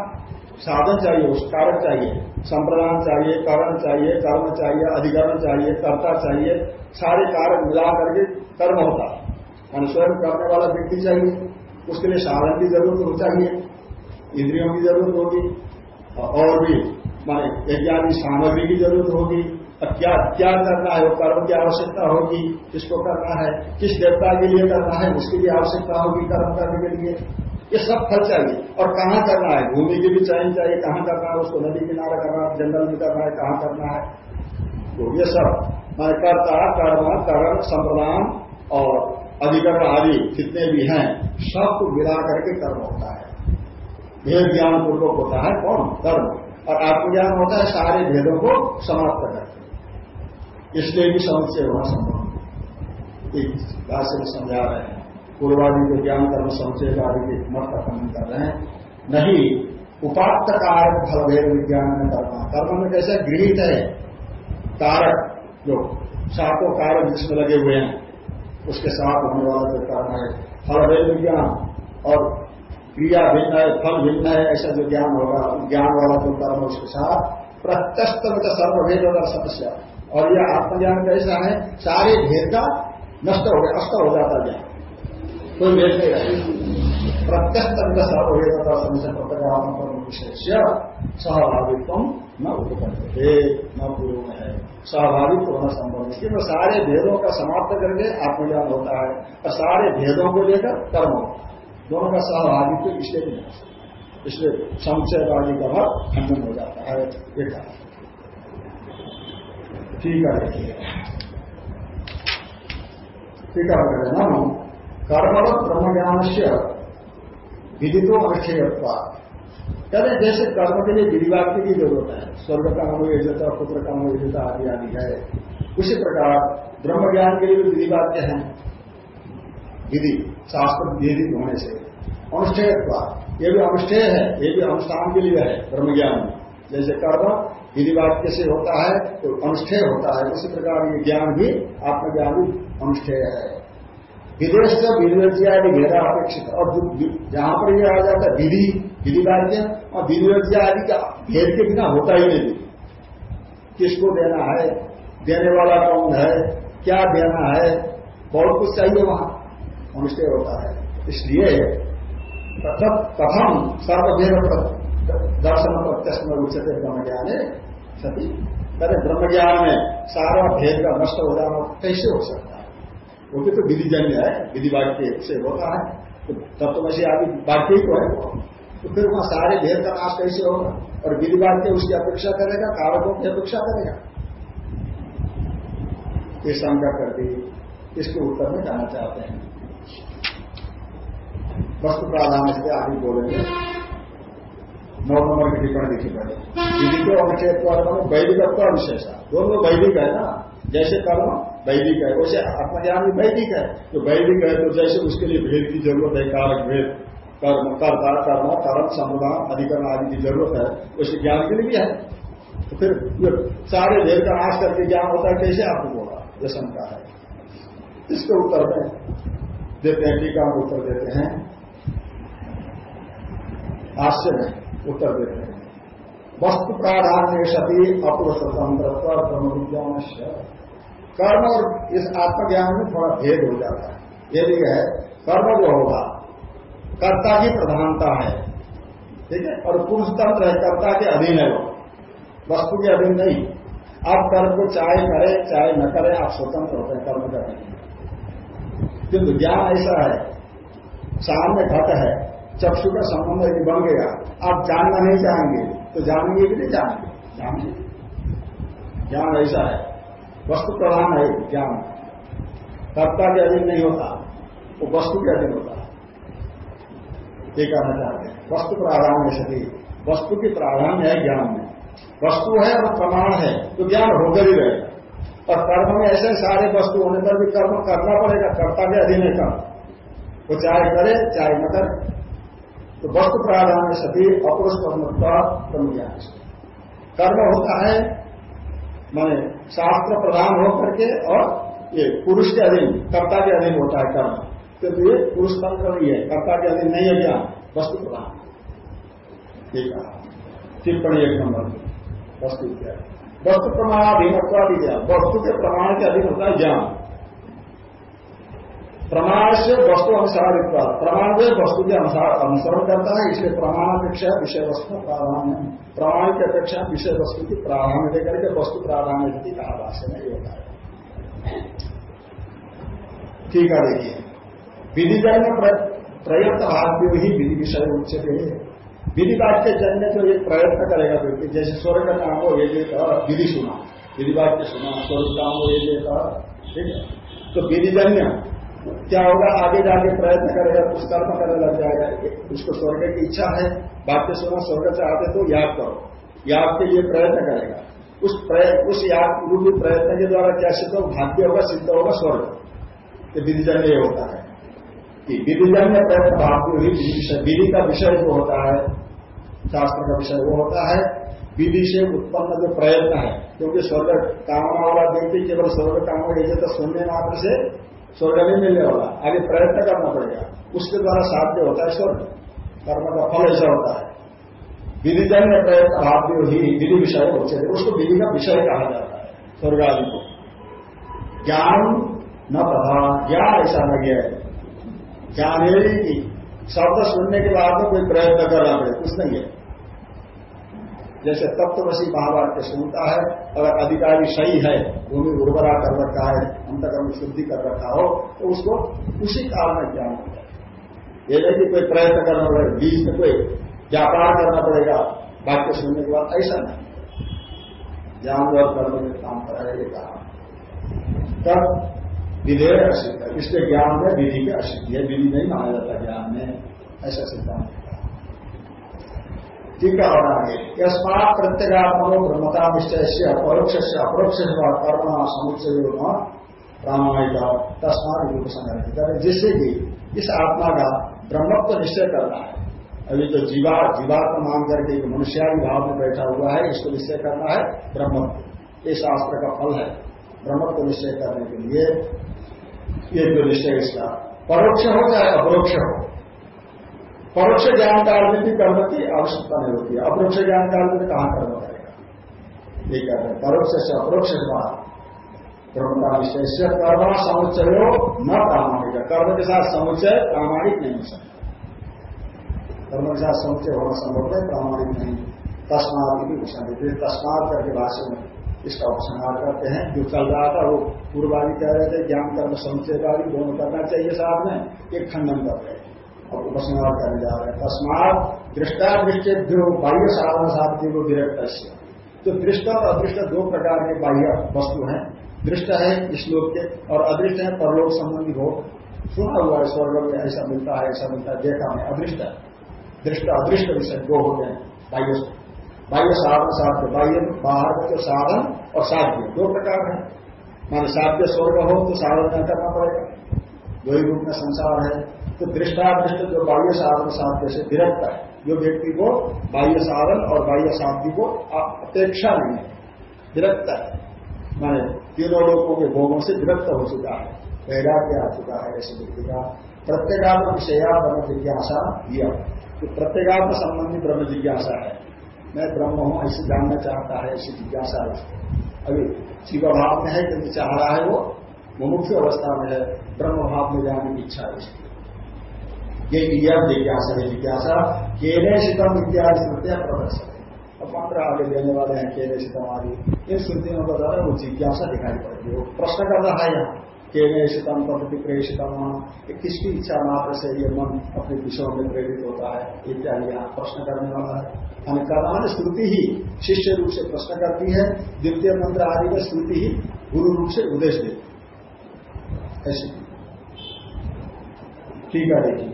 साधन चाहिए, उस कारक चाहिए, संप्रदान चाहिए, कारण चाहिए, कर्म चाहिए, अधिकरण चाहिए, कर्ता चाहिए, सारे कारक मिला करके कर्म होता है। स्वयं करने वाला व्यक्ति चाहिए, उसके लिए साधन की ज़रूरत हो चाहिए, इंद्रियों की ज़रूरत होगी, और भी, माने यज्ञानी सामग्री की ज़रूरत होगी अब क्या क्या करना है, वो कर्म की आवश्यकता होगी, किसको करना है, किस देवता के लिए करना है, उसकी भी आवश्यकता होगी कर्म करने के लिए। ये सब फल चाहिए। और कहाँ करना है? भूमि की भी चाहिए चाहिए कहाँ करना है? उसको नदी किनारे करना है, जंगल में करना है, कहाँ करना है? तो ये सब। मैं कर्ता, कर्म करण संप्रदान और अधिकरण आदि जितने भी हैं सबको मिला करके कर्म होता है। भेद ज्ञान पूर्वक होता है कौन? कर्म। और आत्मज्ञान होता है सारे भेदों को समाप्त करके। इसलिए भी समुचय होना संभव भाष्य में समझा रहे हैं। पूर्वादि के ज्ञान कर्म समुचय आदि के मत का खंडन कर रहे हैं। नहीं उपात्त कारक फलभेद विज्ञान में करना कर्म में कैसे गृहित है, कारक, जो सातों कारक जिसमें लगे हुए हैं, उसके साथ होने वाला जो कारण है फल भेद विज्ञान और क्रिया भिन्न है, फल भिन्न है, ऐसा जो ज्ञान होगा, ज्ञान वाला जो कर्म उसके साथ प्रत्यस्त में तो सर्वभेद होगा समस्या और यह आत्मज्ञान कैसा है? सारे भेद का नष्ट हो गया, अस्त हो जाता ज्ञान। कोई भेद नहीं रहे प्रत्यस्त में सर्वभेद होता समस्या प्रत्यात्म विशेष सहभागित्व न उपकरण न पूर्व है स्वाभाविक होना संभव है। क्योंकि सारे भेदों का समाप्त करके आत्मज्ञान होता है और सारे भेदों को लेकर कर्म होता है दोनों का सहभागित्व इसलिए नहीं इसलिए संशयवादी का भाव खंडन हो जाता है ठीक है देखिए ठीक है ना कर्मवत ब्रह्म ज्ञान से विदितो अनुच्छेयत्वा कहते जैसे कर्म के लिए विधिवाक्य की ज़रूरत है स्वर्ग का हो यजता पुत्र काम हो यजता आदि आदि है, उसी प्रकार ब्रह्म ज्ञान के लिए भी विधिवाक्य है। विधि, शास्त्र विधि होने से। अनुष्ठेय ये भी अनुष्ठेय है, ये भी अनुष्ठान के लिए है ब्रह्म ज्ञान जैसे कर्म विधिवाक्य से होता है तो अनुष्ठेय होता है, उसी प्रकार ये ज्ञान भी, आत्मज्ञान भी अनुष्ठेय है। विदेश से विधिवज्ञादि घेरा अपेक्षित और जहाँ पर ये आ जाता है विधि विधि वाक्य और विधिवज्ञा आदि का भेद के बिना होता ही नहीं। किसको देना है? देने वाला कौन है? क्या देना है? बहुत कुछ चाहिए वहाँ। अनुष्ठेय होता है। इसलिए प्रथम सर्वभेद दर्शन प्रत्यक्ष में उच्चते ब्रह्म ज्ञान सती। ब्रह्म ज्ञान में सारा भेद का नष्ट हो जाना कैसे हो सकता वो भी तो विधिजन्य है विधि वाक्य से होता है। तो तत्वशी आदि वाक्य ही तो है। तो फिर वहाँ सारे भेद का नाश कैसे होगा? और विधि वाक्य उसकी अपेक्षा करेगा, कारकों की अपेक्षा करेगा? ये शंका करके इसके उत्तर में जाना चाहते हैं। वस्तु प्राधान्य से आदि बोलेंगे। नौ नंबर की टिप्पणी देखी पहले विधि को अनुच्छेद वैदिकत्व विशेष दोनों वैदिक है ना? जैसे कर्म वैदिक है। वैसे आत्मज्ञान भी वैदिक है। जो वैदिक है तो जैसे उसके लिए भेद की ज़रूरत है, कारक भेद, कर्म कर्ता कर्म कर्म संविधान अधिकरण आदि की ज़रूरत है, वैसे ज्ञान के लिए भी है। तो फिर सारे भेद का नाश करके ज्ञान होता है, कैसे आपको बोला? यह शंका है। इसके उत्तर में देते हैं, टीका में उत्तर देते हैं। हास्य में उत्तर देते हैं। वस्तु प्राधान्य सती अपूर्व स्वतंत्र ब्रह्म विज्ञान कर्म और इस आत्मज्ञान में थोड़ा भेद हो जाता है। यदि है, कर्म जो होगा, कर्ता की प्रधानता है। ठीक है? और पुरुष तंत्र है, कर्ता के अधीन है वो। वस्तु के अधीन नहीं। आप कर्म को चाहे करें, चाहे न करें, आप स्वतंत्र होते हैं, कर्म करने किंतु ज्ञान ऐसा है सामने घट है, चक्षु का संबंध यदि बन गया, आप जानना नहीं चाहेंगे तो जानेंगे कि नहीं जानेंगे। जानेंगे ज्ञान ऐसा है। वस्तु प्रधान है ज्ञान। कर्ता के अधीन नहीं होता, वो वस्तु के अधीन होता ये कहना चाहते हैं, वस्तु प्राधान्य सभी। वस्तु की प्राधान्य है ज्ञान में। वस्तु है और प्रमाण है तो ज्ञान होकर ही रहेगा। और कर्म में ऐसे सारे वस्तु होने पर भी कर्म करना पड़ेगा कर्ता के अधीन है कर्म। वो चाहे करे, चाहे न करे। तो वस्तु प्राधान्य सभी अपुरुष कर्म ज्ञान कर्म होता है, माने शास्त्र प्रधान होकर के और ये पुरुष के अधीन, कर्ता के अधीन होता है कर्म। क्योंकि ये पुरुष तंत्र नहीं है, कर्ता के अधीन नहीं है ज्ञान वस्तु प्रधान ठीक है। टिप्पणी एक नंबर वस्तु क्या वस्तु प्रमाणाधीनत्वादि ज्ञान। वस्तु के प्रमाण के अधीन होता है ज्ञान। प्रमाण से वस्तु अनुसार प्रमाण जो वस्तु के अनुसार अनुसरण करता है, इसलिए प्रमाण अपेक्षा विषय वस्तु प्राधान्य। प्रमाण की अपेक्षा विषय वस्तु की प्राधान्य लेकर के वस्तु प्राधान्य की कहा भाष्य में होता है। ठीक है, देखिए। विधिजन प्रयत्न भाग्य ही विधि विषय उच्चते विधि वाक्य जन्य जो एक प्रयत्न करेगा व्यक्ति, जैसे स्वर्ग का काम हो, ये विधि सुना। विधि वाक्य सुना, स्वर्ग काम हो, ये ठीक है। तो विधिजन्य क्या होगा? आगे जाके प्रयत्न करेगा कुछ करने लग जाएगा। उसको स्वर्ग की इच्छा है वाक्य सुना स्वर्ग चाहते तो याद करो। याद के लिए प्रयत्न करेगा। उस उस याद रूपी प्रयत्न के द्वारा क्या सिद्ध होगा? भाग्य होगा, सिद्ध होगा, स्वर्ग। ये विधिजन्य होता है। कि विधिजन्य प्रयत्न भाग्य हुई विधि का विषय जो होता है, शास्त्र का विषय वो होता है। विधि से उत्पन्न जो प्रयत्न है, क्योंकि स्वर्ग कामना वाला व्यक्ति केवल स्वर्ग काम तो सुनने मात्र से स्वर्ग नहीं मिलने वाला आगे प्रयत्न करना पड़ेगा। उसके द्वारा साध्य होता है स्वर्ग। कर्म का फल ऐसा होता है। विधिजन्य प्रयत्न भाव्य ही विधि विषय हो। चले उसको विधि का विषय कहा जाता है स्वर्ग आदि को। ज्ञान न प्रधान ज्ञान ऐसा न गया ज्ञान कि शब्द सुनने के बाद में कोई प्रयत्न करना पड़े कुछ नहीं है। जैसे तत्वशी महावाक्य सुनता है, अगर अधिकारी सही है, भूमि उर्वरा कर रखा है, अंतकर्म शुद्धि कर रखा हो तो उसको उसी काल में ज्ञान हो जाए ये नहीं कि कोई प्रयत्न करना पड़ेगा, बीच में कोई व्यापार करना पड़ेगा, वाक्य सुनने के बाद ऐसा नहीं। ज्ञान और कर्म में काम कराएगा कहा तब विधेयक असिद्ध इसलिए ज्ञान में विधि के असिद्धि है। विधि नहीं माना जाता ज्ञान में। ऐसा सिद्धांत टीका आगे यस्मात प्रत्येगात्मको ब्रह्मता निश्चय से अपरोक्ष से अपरोक्ष कर्म समुचय प्रामाणिक तस्मात रूप संग्रह जिससे कि इस आत्मा का ब्रह्मत्व निश्चय करना है, अभी तो जीवा, जीवात्मा मान करके एक मनुष्यादि भाव में बैठा हुआ है, इसको निश्चय करना है ब्रह्मत्व। ये शास्त्र का फल है ब्रह्मत्व निश्चय करने के लिए। ये जो निश्चय इसका, परोक्ष हो चाहे अपरोक्ष हो परोक्ष ज्ञान काल में भी कर्म की आवश्यकता नहीं होती है। अपरोक्ष ज्ञान काल में कहाँ कर्म करेगा ये कहते हैं परोक्ष से अपरोक्ष ब्रह्मता विषय से कर्म समुच्चय हो न प्रामाणिक कर्म के साथ समुच्चय प्रामाणिक नहीं हो। सकता कर्म के साथ समुच्चय होना संभव है प्रामाणिक नहीं। तस्मात की भूषण तस्मात करके भाषण में इसका उपसंहार करते हैं। जो चल रहा था, वो पूर्वादि कह रहे थे, ज्ञान कर्म समुचय का भी दोनों करना चाहिए साथ में। एक खंडन कर रहे हैं और उपसंहार करने जा रहे हैं। तस्मात दृष्टा दृष्टिभ्यो बाह्य साधन साध्य को विरक्त तो दृष्ट और अदृष्ट दो प्रकार के बाह्य वस्तु हैं। दृष्ट है श्लोक के और अदृष्ट है परलोक संबंधी भोग। सुना हुआ है स्वर्ग में ऐसा मिलता है, ऐसा मिलता है, देखा है। अदृष्ट दृष्ट अदृष्ट विषय दो हो गए बाह्य बाह्य साधन, साध्य। बाह्य बाहर का साधन और साध्य। दो प्रकार है। माने साध्य स्वर्ग हो तो साधन करना पड़ेगा। दो ही रूप में संसार है तो दृष्टादृष्ट जो बाह्य साधन साध्य से विरक्त है जो व्यक्ति को बाह्य साधन और बाह्य साध्य को अपेक्षा नहीं है, विरक्त है। माने तीनों लोगों के भोगों से विरक्त हो चुका है, वैराग्य आ चुका है ऐसे व्यक्ति का। प्रत्येगात्म विषया ब्रह्म जिज्ञासा यह तो प्रत्येगात्म संबंधी ब्रह्म जिज्ञासा है। मैं ब्रह्म हूँ, ऐसे जानना चाहता है, ऐसी जिज्ञासा है। अभी शिव भाव में है, किंतु चाह रहा है वो मुमुक्ष अवस्था में है ब्रह्म भाव में जाने की इच्छा है ये यह जिज्ञासा है, जिज्ञासा केने शितम इत्यादि स्मृतियाँ प्रदर्शन अब मंत्र आगे देने वाले हैं केने शितम आदि। इन स्मृतियों का द्वारा वो जिज्ञासा दिखाई पड़ती है। वो प्रश्न कर रहा है यहाँ केनेशितम प्रति प्रेषितम किसकी इच्छा मात्र से ये मन अपने विषयों में प्रेरित होता है इत्यादि यहाँ प्रश्न करने वाला है? अनुकरण श्रुति ही शिष्य रूप से प्रश्न करती है, द्वितीय मंत्र आदि में श्रुति ही गुरु रूप से उपदेश देती ऐसी। ठीक है देखिए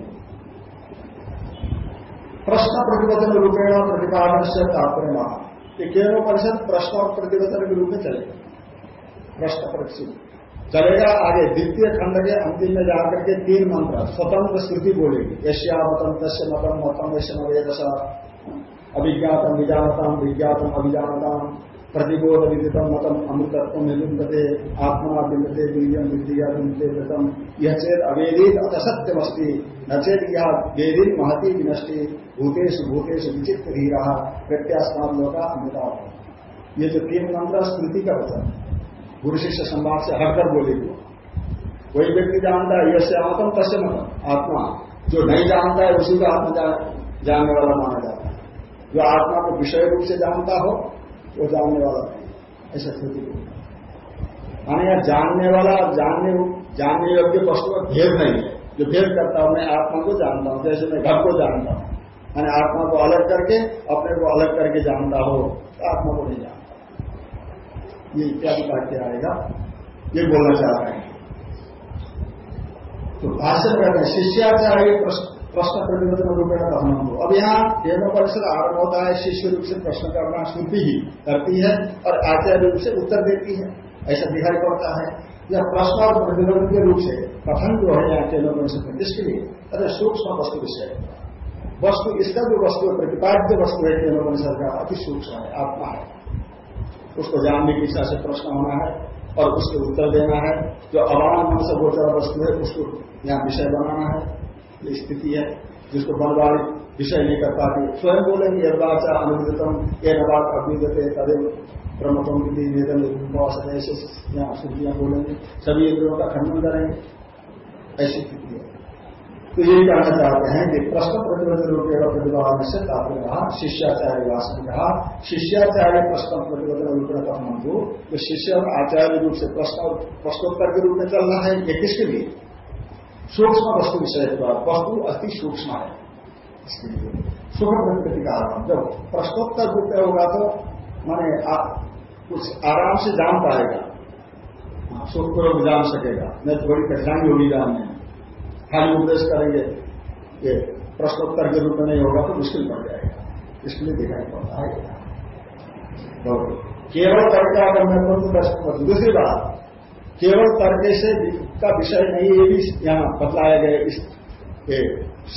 प्रश्न प्रतिबद्धन रूपेण प्रतिपादन से तात्पर्य ये केवल परिषद प्रश्न और प्रतिबद्धन के रूप में चलेगा प्रश्न प्रतिष्ठित चलेगा आगे। द्वितीय खंड के अंतिम में जाकर के तीन मंत्र, स्वतंत्र स्मृति बोलेगी। यश्या मतम, तस्य मतम मतम यश नवेदश अभिज्ञातम, विजानताम, विज्ञातम, अभिजानताम। प्रतिबोध विदितम मतम अमृतत्व निलिंदते आत्मा बिंदते वीरियम विद्या बिंदते व्रतम यह चेत अवेदित असत्यमस्ती, न चेत यह वेदित महती विनष्टि। भूतेश भूतेश विचित्र ही रहा प्रत्यास्मान लोका अमृता ये जो तीन मंत्र स्मृति का वचन गुरु शिष्य संवाद से हटकर बोलेगी कोई व्यक्ति जानता है यश आत्म मतम आत्मा, जो नहीं जानता है, उसी का आत्मा जानने वाला माना जाता है। जो आत्मा को विषय रूप से जानता हो वो जानने वाला नहीं ऐसा स्थिति माने यह जानने वाला, जानने जानने योग्य वस्तु का भेद नहीं है। जो भेद करता हूँ मैं, आत्मा को जानता हूँ, जैसे मैं घर को जानता हूँ। मैंने आत्मा को अलग करके, अपने को अलग करके जानता हो तो आत्मा को नहीं जानता। ये इत्यादि वाक्य आएगा। ये बोलना चाह रहे हैं। तो भाषण करते हैं, शिष्याचार्य प्रश्न प्रतिबद्धन रूप में कहना हो अब यहाँ देवों परिषद आरंभ होता है शिष्य रूप से प्रश्न करना श्रुति ही करती है और आचार्य रूप से उत्तर देती है। ऐसा दिखाई पड़ता है। यह प्रश्न और प्रतिबंध के रूप से कथन जो है यहाँ तेलों परिषद में इसके लिए अरे सूक्ष्म वस्तु विषय वस्तु इसका जो वस्तु है, प्रतिपाद्य वस्तु है तेलों परिषद का अति सूक्ष्म है, आत्मा है। उसको जानने की इच्छा से प्रश्न होना है और उसके उत्तर देना है। जो अवान मन से गोचर वस्तु है, उसको यहाँ विषय बनाना है। स्थिति है, जिसको बनवाड़ी विषय नहीं कर पाती। स्वयं बोलेंगे यदाचा अनुदितम ये नवाद अभिदते, तदेव ब्रह्मतम विधि वेदन ऐसे यहाँ बोलेंगे। सभी इंद्रियों का खंडन करेंगे। ऐसी स्थिति है। तो ये कहना चाहते हैं कि प्रश्न प्रतिबंध रूप प्रतिपादन से तात्पर्य कहा शिष्याचार्य वास ने कहा शिष्याचार्य प्रश्न प्रतिबंध रूप में कथन जो तो शिष्य और आचार्य रूप से प्रश्न प्रश्नोत्तर के रूप में चलना है ये किसके लिए? सूक्ष्म वस्तु विषय वस्तु अति सूक्ष्म है। इसके लिए। सुख प्रकृति का आरंभ जब प्रश्नोत्तर रूप में होगा तो माने कुछ आराम से जान पाएगा। हाँ, सुखपूर्वक जान सकेगा। नहीं थोड़ी कठिनाई होगी जानने खाली उपदेश करेंगे ये प्रश्नोत्तर के रूप में नहीं होगा तो मुश्किल पड़ जाएगा। इसलिए दिखाई पड़ता है। तो केवल तर्क करने पर तो दूसरी बात केवल तर्क से का विषय नहीं ये भी यहाँ बतलाया गया इस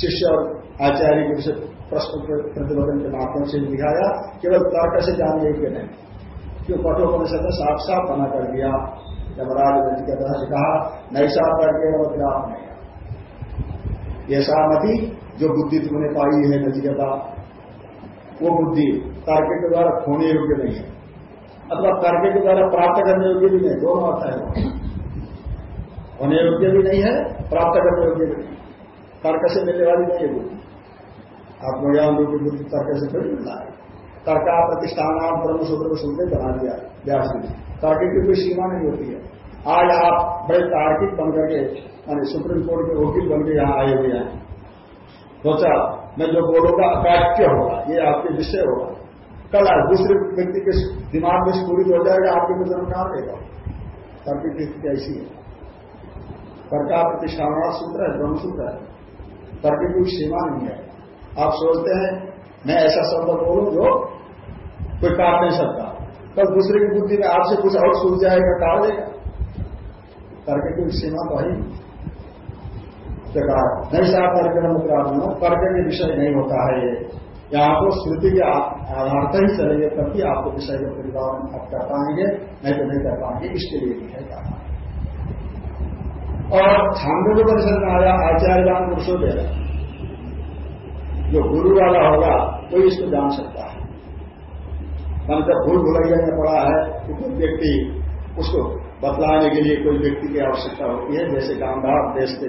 शिष्य और आचार्य के विषय प्रश्न प्रतिबंधन के माध्यम से दिखाया, केवल तर्क से जानने के नहीं। क्यों कठोपनिषद ने साफ़ साफ़ मना कर दिया? जब राज के कहा, नहीं साफ़ करके और नहीं ऐसा मती जो बुद्धि तुमने पाई है नजिकता वो बुद्धि तर्क के द्वारा खोने योग्य नहीं है। अथवा तर्क के द्वारा प्राप्त करने योग्य भी नहीं, दोनों आता है। होने योग्य भी नहीं है, प्राप्त करने योग्य भी नहीं तर्क से मिलने वाली नहीं है बुद्धि आत्मज्ञान रूपी बुद्धि तर्क से थोड़ी मिलता है। तर्का प्रतिष्ठान ब्रह्म सूत्र में सुनते बना दिया, व्यास तर्क की कोई सीमा नहीं होती है। आज आप बड़े तार्किक बन करके, यानी सुप्रीम कोर्ट के वकील बन के यहाँ आए हुए हैं। सोचा, मैं जो बोलूँगा अकाट्य होगा, ये आपके विषय होगा। कल दूसरे व्यक्ति के दिमाग में स्फूरित हो जाएगा, आपके वितरण कहाँ देगा? तर्क की स्थिति ऐसी है। कर्ता प्रतिष्ठान सूत्र है, ब्रह्म सूत्र है। तर्क की सीमा नहीं है। आप सोचते हैं, मैं ऐसा शब्द बोलूँ जो कोई काट नहीं सकता। कल दूसरे की बुद्धि में आपसे कुछ और सूझ जाएगा काट देगा। तर्क की सीमा तो है नहीं। साफ़ तर्क मुद्रात्म तर्क के विषय नहीं होता है ये। यहाँ को श्रुति के आधार पर ही चलेंगे तभी आपको विषय का प्रतिपादन आप कर पाएँगे, नहीं तो नहीं कर पाएँगे, इसके लिए भी है कहा। और छांदो परिषद में आया आचार्यवान पुरुषों दे जो गुरु वाला होगा वही इसको जान सकता है। मन जब भूल भुलैया में पड़ा है तो कोई व्यक्ति उसको बतलाने के लिए कोई व्यक्ति की आवश्यकता होती है। जैसे गांधार देश के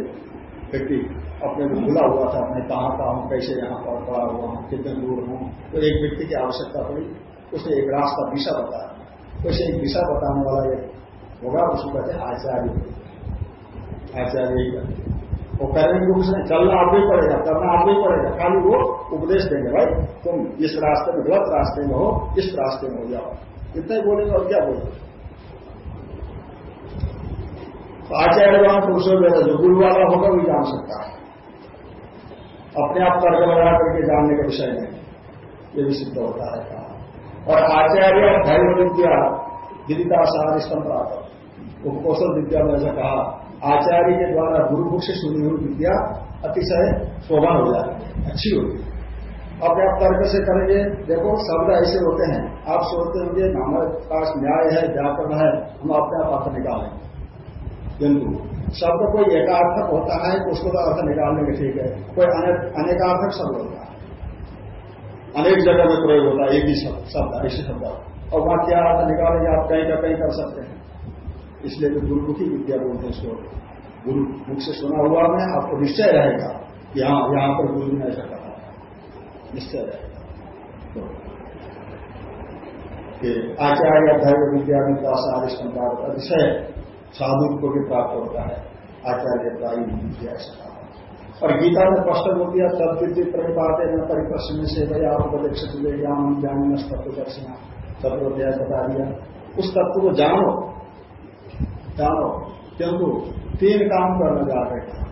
व्यक्ति अपने को भूला हुआ था मैं कहाँ का हूँ कैसे यहाँ पर पड़ा हुआ हूँ, कितने दूर हूँ तो एक व्यक्ति की आवश्यकता पड़ी। उसने एक रास्ता दिशा बताया। उसे एक दिशा बताने वाला एक होगा उसको कहते आचार्य। आचार्य ही कहते वो करेंगे नहीं चलना आप भी पड़ेगा, करना आप भी पड़ेगा। खाली वो उपदेश देंगे, भाई, तुम इस रास्ते में, गलत रास्ते में हो, इस रास्ते में हो, जाओ। इतना ही बोलेंगे और क्या बोलेंगे? तो आचार्यवान पुरुषों में जो गुरु वाला होगा वही जान सकता है। अपने आप तर्क लगा करके जानने का विषय नहीं। ये भी सिद्ध होता है। कहा और आचार्य धैर्य विद्या विदिता सारी प्राप्त उपकौशल विद्या में ऐसा कहा आचार्य के द्वारा गुरुमुख से सुनी हुई विद्या अतिशय शोभा हो जाती है, अच्छी होती है। अपने आप तर्क से करेंगे, देखो, शब्द ऐसे होते हैं। आप सोचते होंगे, हमारे पास न्याय है, व्याकरण है, हम अपने आप अर्थ निकालेंगे। किंतु शब्द कोई एकार्थक होता है, उसको तो अर्थ निकालने के ठीक है। कोई अनेकार्थक शब्द होता है। अनेक जगह में प्रयोग होता है, एक ही शब्द ऐसे शब्द। और वहाँ क्या अर्थ निकालेंगे, आप कहीं का कहीं कर सकते हैं। इसलिए तो गुरुमुखी विद्या बोलते हैं इसको, गुरु मुख से सुना हुआ में आपको निश्चय रहेगा कि हाँ यहाँ पर गुरु ने ऐसा कहा। निश्चय तो आचार्य धैर्य विद्या विकास आदि संपाद अतिशय साधु को भी प्राप्त होता है। आचार्य प्रायी नहीं ऐसा और गीता में स्पष्ट हो गया तब विद्युत प्रणिपाते न परिप्रश्न से भाई आप उपदेक्षित हुए ज्ञान ज्ञान तत्व दर्शना बता दिया उस तत्व को जानो। जानो किंतु तीन काम करना जा रहे हैं।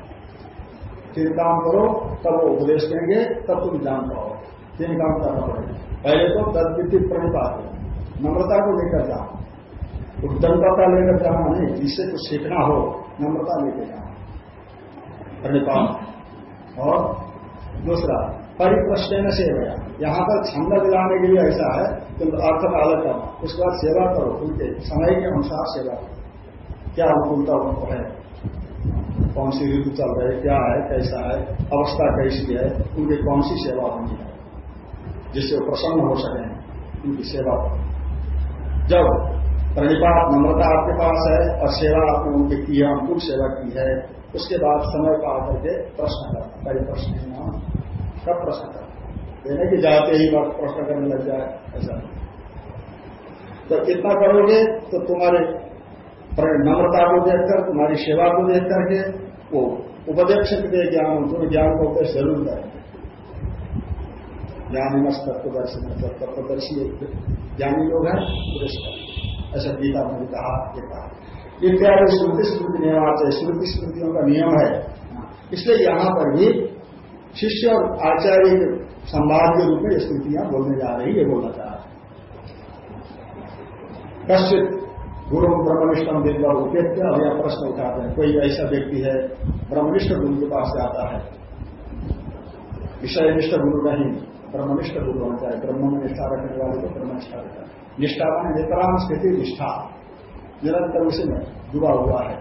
तीन काम करो, तब वो उपदेश देंगे, तब तुम जान पाओ। तीन काम करना पड़ेगा। पहले तो तद विद्युत प्रणिपात नम्रता को लेकर जाओ। उद्दंडता लेकर जाना नहीं, जिससे कुछ सीखना हो, नम्रता लेकर जाना प्रणिपात और दूसरा, परिप्रश्न से गया यहाँ पर छंद दिलाने के लिए ऐसा है कि अर्थ का अलग करना। उसके बाद सेवा करो, उनके समय के अनुसार सेवा करो। क्या अनुकूलता उनको है? कौन सी ऋतु चल रही है? क्या है? कैसा है? अवस्था कैसी है? उनकी कौन सी सेवा होनी है? जिससे प्रसन्न हो सके उनकी सेवा जब प्रणिपात नम्रता आपके पास है और सेवा आपने उनकी की है अनुकूल सेवा की है, उसके बाद समय पा करके प्रश्न करना कई प्रश्न नाम कब प्रश्न करना देने की जाते ही बात प्रश्न करने लग जाए, ऐसा तो इतना करोगे तो तुम्हारे नम्रता को देखकर, तुम्हारी सेवा को देख करके वो उपदेक्षक दे ज्ञान तुम ज्ञान को उपदेश ज़रूर करेंगे ज्ञान तत्वदर्शी तत्वदर्शी ज्ञानी लोग हैं, उपदेश ऐसा गीता में कहा ये कहा इत्यादि श्रुति स्मृति नियम आते श्रुति स्मृतियों का नियम है। इसलिए यहाँ पर भी शिष्य और आचार्य के संवाद के रूप में स्मृतियाँ बोलने जा रही है बोलना चाह कश्चित गुरु ब्रह्मनिष्ठम विद्या उपेत्य अब यह प्रश्न उठाते हैं। कोई ऐसा व्यक्ति है, ब्रह्मनिष्ठ गुरु के पास जाता है? विषयनिष्ठ गुरु नहीं, ब्रह्मनिष्ठ गुरु होना चाहिए। ब्रह्म में निष्ठा रखने वाले को ब्रह्मनिष्ठा रखना निष्ठा मान नितराम स्थिति निष्ठा। निरंतर उसी में जुड़ा हुआ है।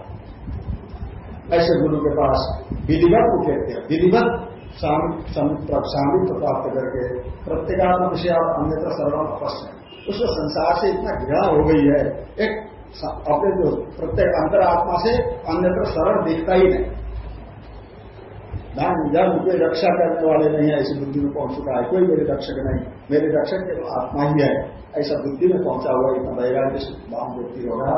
ऐसे गुरु के पास विधिवत हैं विधिवत सामित्व प्राप्त करके प्रत्येगात्म विषय अन्यत्र सर्वम अपश्य उसको संसार से इतना घृणा हो गई है, एक अपने जो प्रत्येक अंतरात्मा से अन्यत्र सरल दिखता ही नहीं। जब कोई रक्षा करने वाले नहीं है, ऐसी बुद्धि में पहुँच चुका है, कोई मेरे रक्षक नहीं, मेरे रक्षक के आत्मा ही है, ऐसा बुद्धि में पहुँचा हुआ इतना वैराग्य वाम व्यक्ति होगा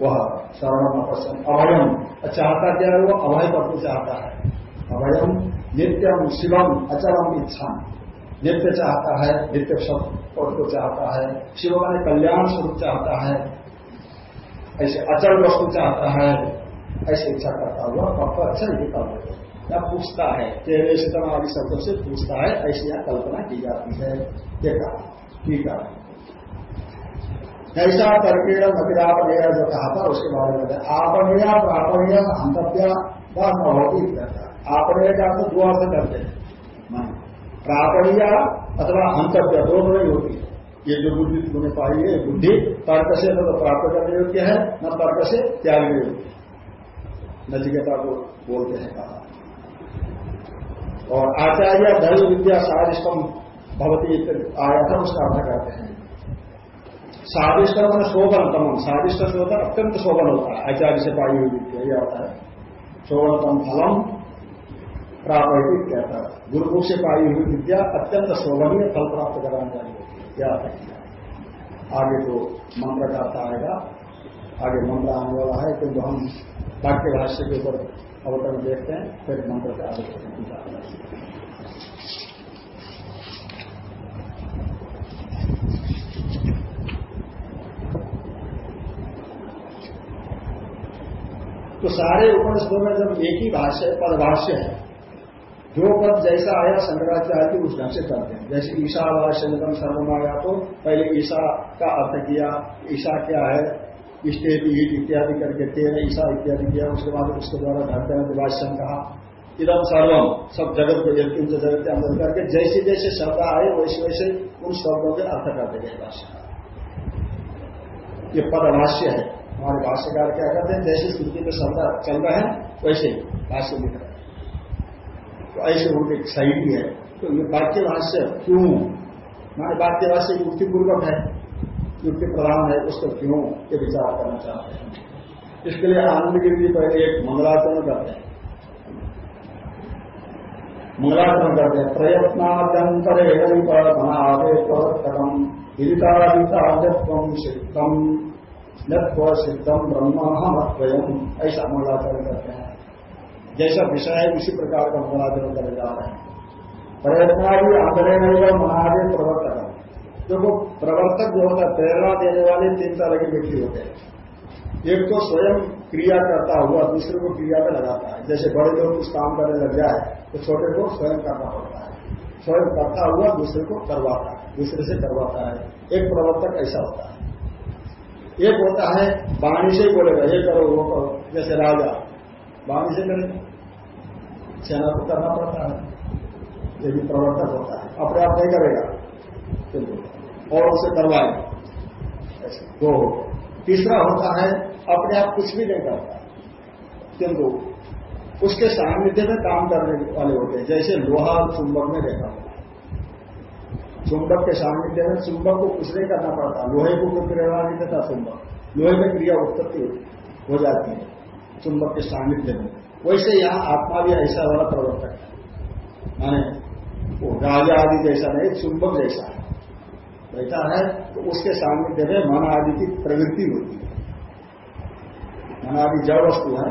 वह शरण पसंद, अभयम, चाहता क्या है वो? अभय को चाहता है। अभयम, नित्यम शिवम अचरम इच्छा नित्य चाहता है, नित्य सब पद को चाहता है, शिव ने कल्याण स्वरूप चाहता है ऐसे अचल वस्तु चाहता है, ऐसे इच्छा करता हुआ पक्का अच्छा नहीं कर या पूछता है, तेरे शीतम आदि शब्दों से पूछता है, ऐसी यहाँ कल्पना की जाती है। देखा, ठीक है। ऐसा तर्केण मतिरापनेय जो कहा था उसके बारे में आपनिया प्रापणीय हंतव्य व नहोती आपने का तो दो अर्थ करते हैं। प्रापणीय अथवा हंतव्य दोनों ही होती है। ये जो बुद्धि तुमने पाई है, बुद्धि तर्क से न तो प्राप्त करने योग्य है, न तर्क से त्यागने योग्य है। नचिकेता को बोलते हैं कहा। और आचार्य धर्म विद्या साधिष्टम भवती आया था उसका अर्थ करते हैं। साधिष्ट मैंने शोभन तमम होता है, अत्यंत शोभन होता है। आचार्य से पाई हुई विद्या यह होता है। शोभनतम फलम प्राप्त कहता है। गुरुमुख से पाई हुई विद्या अत्यंत शोभनीय, फल प्राप्त कराने होती है आगे तो मंत्र का आएगा। आगे मंत्र आने वाला है क्योंकि हम वाक्य भाष्य के ऊपर अवतरण देखते हैं, फिर मंत्र का आलोचना तो सारे उपनिषदों में जब एक ही भाष्य पदभाष्य है जो पद जैसा आया शंकराचार्य की उस ढंग से करते हैं। जैसे ईशावास्य निगम सर्वम आया तो पहले ईशा का अर्थ किया, ईशा क्या है? इष्टेपी ईट इत्यादि करके तेरे ईशा इत्यादि किया, उसके बाद उसके द्वारा धरते दिवासन कहा। इधम सर्वम सब जगत को यज्ञ जगत के अंदर करके जैसे जैसे शब्द आए, वैसे वैसे उन शब्दों के अर्थ करते गए भाष्य ये पदभाष्य है। हमारे भाष्यकार क्या करते हैं? जैसे स्मृति में शब्द चल रहे हैं, वैसे भाष्य लिख हैं। तो ऐसे उनके शैली है। तो ये वाक्य भाष्य क्यों? हमारे वाक्य भाष्य युक्तिपूर्वक है युक्ति प्रधान है, उसको क्यों ये विचार करना चाहते हैं? इसके लिए आनंद गिरी जी पहले एक मंगलाचरण करते हैं। मंगलाचरण करते हैं। प्रयत्नाद्यंतरे मनादे प्रवर्तकम विदितादिताजत्वम सिद्धम नत्व सिद्धम ब्रह्म ऐसा मंगलाचरण करते हैं। जैसा विषय है उसी प्रकार का मंगलाचरण करने जा रहे हैं। प्रयत्नादि आदरे महादेव प्रवर्तक देखो, प्रवर्तक जो होता है, प्रेरणा देने वाले तीन तरह के व्यक्ति होते हैं। एक तो स्वयं क्रिया करता हुआ, दूसरे को क्रिया में लगाता है। जैसे बड़े लोग कुछ काम करने लग जाए तो छोटे को स्वयं करना पड़ता है। स्वयं करता हुआ दूसरे को करवाता है, दूसरे से करवाता है। एक प्रवर्तक ऐसा होता है। एक होता है, वाणी से बोलेगा ये करो, वो करो। जैसे राजा वाणी से करेंगे सेना को करना पड़ता है। ये भी प्रवर्तक होता है। अपने आप नहीं करेगा। और उसे करवाए। दो तीसरा होता है, अपने आप कुछ भी नहीं करता। किंतु उसके सान्निध्य में काम करने वाले होते हैं। जैसे लोहा चुंबक में होता चुंबक के सान्निध्य में चुंबक को कुछ नहीं करना पड़ता। लोहे को कोई प्रेरणा नहीं देता चुंबक। लोहे में क्रिया उत्पत्ति हो जाती है। चुंबक के सान्निध्य में वैसे यहाँ आत्मा भी ऐसा वाला प्रवर्तक है। माने वो राजा आदि जैसा नहीं, चुंबक जैसा है। बैठा है तो उसके सामने में मन आदि की प्रवृत्ति होती है। मन आदि जड़ वस्तु है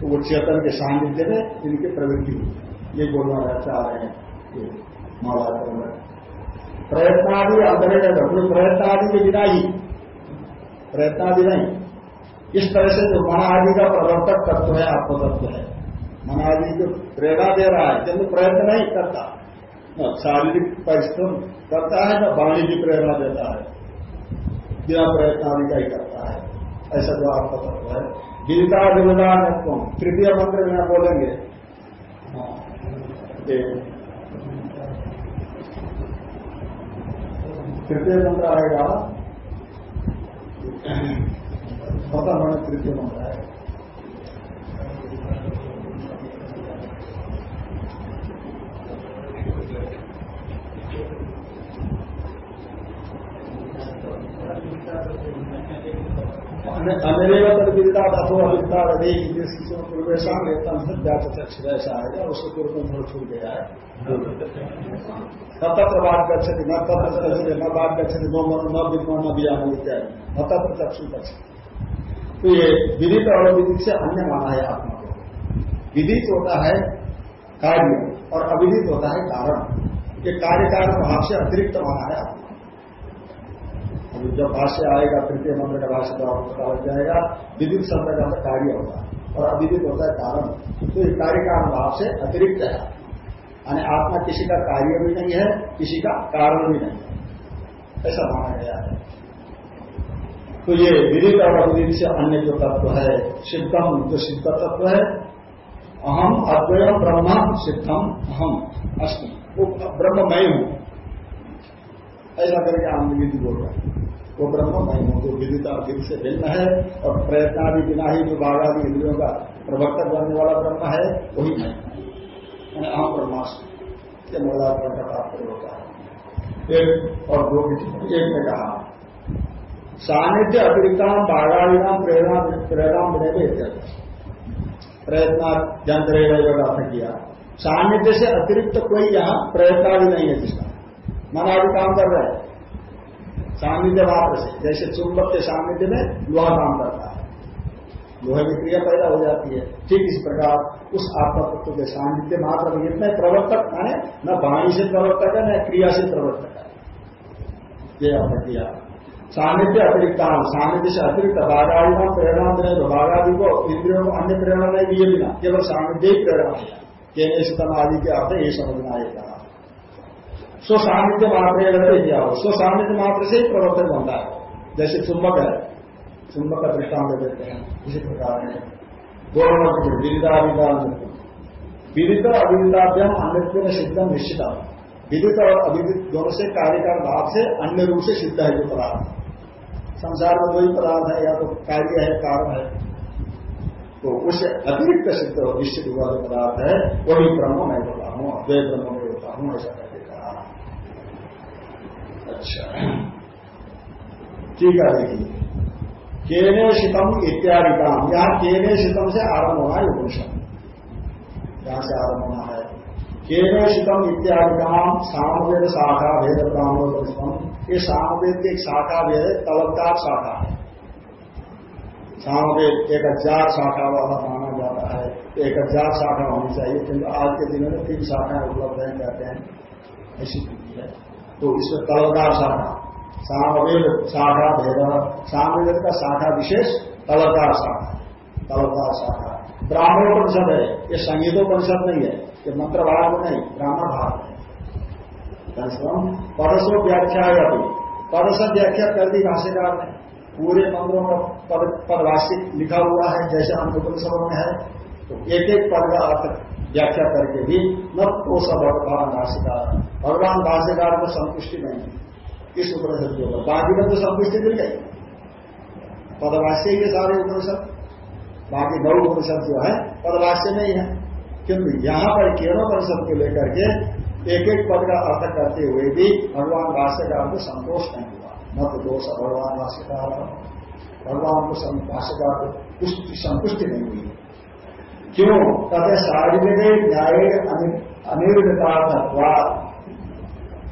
तो वो चेतन के सानिध्य में इनकी प्रवृत्ति होती है। ये बोलना चाह रहे हैं महाभारत प्रयत्नादि अंदर प्रयत्न आदि के बिना ही। प्रयत्न आदि नहीं। इस तरह से जो मन आदि का प्रवर्तक तत्व है आत्मतत्व है। मन आदि को प्रेरणा दे रहा है किंतु प्रयत्न नहीं करता। न शारीरिक परिश्रम करता है ना वाणी की प्रेरणा देता है। बिना प्रयत्न आदि का ही करता है। ऐसा जो आपका तत्व है। गीता विविधानत्व तृतीय मंत्र में बोलेंगे। हाँ, तृतीय मंत्र आएगा। पता हमारा तृतीय मंगला है। अनेक अमेरेगा तक अभिता धातु अविद्या हृदय प्रवेशा लेता व्याचक्षर ऐसा आएगा उसके पूर्व में मूल छूट गया है। न तत्र बात गच्छति न तत्र गच्छति न बात गच्छति नो मनो न विद्वान न व्याम इत्यादि। न तत्र चक्षु गच्छति तो ये विदित और अविदित से अन्य माना है आत्मा। को विदित होता है कार्य और अविदित होता है कारण। ये कार्य कारण भाव से अतिरिक्त माना है आत्मा। अभी जब भाष्य आएगा, तृतीय मंत्र का भाष्य का पता लग जाएगा विद्युत शब्द का कार्य होगा और अविदित होता है कारण। तो ये कार्य कारण भाव से अतिरिक्त है। यानी आत्मा किसी का कार्य भी नहीं है, किसी का कारण भी नहीं है। ऐसा माना गया है। तो ये विदित और अविदित से अन्य जो तत्व है, सिद्धम जो सिद्ध तत्व है, अहम अद्वय ब्रह्म सिद्धम अहम अस्मि वो ब्रह्ममय हूँ। ऐसा करके आनंद बोल रहा है। वो ब्रह्म मैं हूँ, जो विदिता विधि से भिन्न है और प्रयत्नादि बिना ही जो बाघादि इंद्रियों का प्रवर्तक बनने वाला ब्रह्म है, वही मैं आम ब्रह्मास्त्र ये मूलाकरण का तात्पर्य होता है। एक और दो एक ने कहा सानिध्य अतिरिक्ता बाघादिनाम प्रेरणा प्रेरणा विनय प्रयत्न जंत्र अर्थ किया। सानिध्य से अतिरिक्त कोई यहाँ प्रयत्नादि नहीं है जिसका। मना भी काम कर रहा है। सामिध्य मात्र से। जैसे चुंबक के सामिध्य में लोहा काम करता है। लोहे की क्रिया पैदा हो जाती है। ठीक इस प्रकार उस आत्मा तत्व के सामिध्य मात्र इतने प्रवर्तक माने न वाणी से प्रवर्तक है, न क्रिया से प्रवर्तक है। ये आपने किया। सानिध्य अतिरिक्त सानिध्य से अतिरिक्त बाघादि प्रेरणा देने बाघादि को इंद्रियों को अन्य प्रेरणा नहीं दिए बिना, केवल सानिध्य ही प्रेरणा दिया केने आदि के अर्थ ये समझना आएगा स्व सामिध्य मात्र क्या हो स्व सामिध्य मात्र से ही प्रवर्तन बनता है। जैसे चुंबक है, चुंबक का दृष्टांत देते हैं, इसी प्रकार है। दोनों विदिता विदित अविदिताभ्यम अन्य में सिद्धम निश्चित विदित और अविदित दोनों से कार्यकार भाव से अन्य रूप से सिद्ध है जो पदार्थ। संसार में वही पदार्थ है, या तो कार्य है कारण है। तो उससे अतिरिक्त सिद्ध हो निश्चित हुआ जो पदार्थ है, वही ब्रह्म मैं होता हूँ, अद्वैत ब्रह्म में होता हूँ, ऐसा करके कहा। अच्छा। ठीक है, देखिए। केने शीतम इत्यादि काम यहाँ केने शितम से आरंभ होना है उपनिषद। यहाँ से आरंभ होना है। केने शितम इत्यादि काम सामवेद शाखा भेद ब्राह्मणोपनिषदम ये सामवेद की एक शाखा भेद तलबदार शाखा है। सामवेद एक हज़ार शाखा वाला माना जाता है। एक हज़ार शाखा होनी चाहिए किंतु आज के दिनों में तीन शाखाएँ उपलब्ध हैं, कहते हैं। ऐसी स्थिति है। तो इसमें तलकार शाखा, सामवेद शाखा भेद, सामवेद का शाखा विशेष तलकार शाखा तलकार शाखा। ब्राह्मण परिषद है, ये संगीतों परिषद नहीं है, ये मंत्र भाग नहीं ब्राह्मण भाग है। परसो व्याख्या अभी परस व्याख्या कर दी भाष्यकार ने। पूरे मंत्रों का पद पदवासी लिखा हुआ है, जैसे हम उपनिषदों में है। तो एक एक पद का अर्थ व्याख्या करके भी न सब भगवान भाष्यकार। भगवान भाष्यकार को संतुष्टि नहीं इस उपनिषद के ऊपर। बाकी में तो संतुष्टि मिल गई। पदवास्य ही सारे उपनिषद। बाकी नौ उपनिषद जो है पदवास्य नहीं है। किंतु यहाँ पर केवल परिषद को लेकर के एक एक पद का अर्थ करते हुए भी भगवान भाष्यकार को संतोष नहीं हुआ। न तो दोष भगवान भाष्यकार भगवान को भाष्यकार को संतुष्टि नहीं हुई। क्यों? कहते शारीरिक न्याय अनिर्णता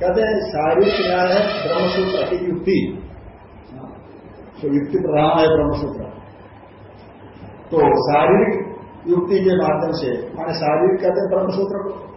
कहते शारीरिक न्याय है ब्रह्मसूत्र की युक्ति। तो युक्ति प्रधान है ब्रह्मसूत्र। तो शारीरिक युक्ति के माध्यम से, माने शारीरिक कहते हैं ब्रह्मसूत्र को।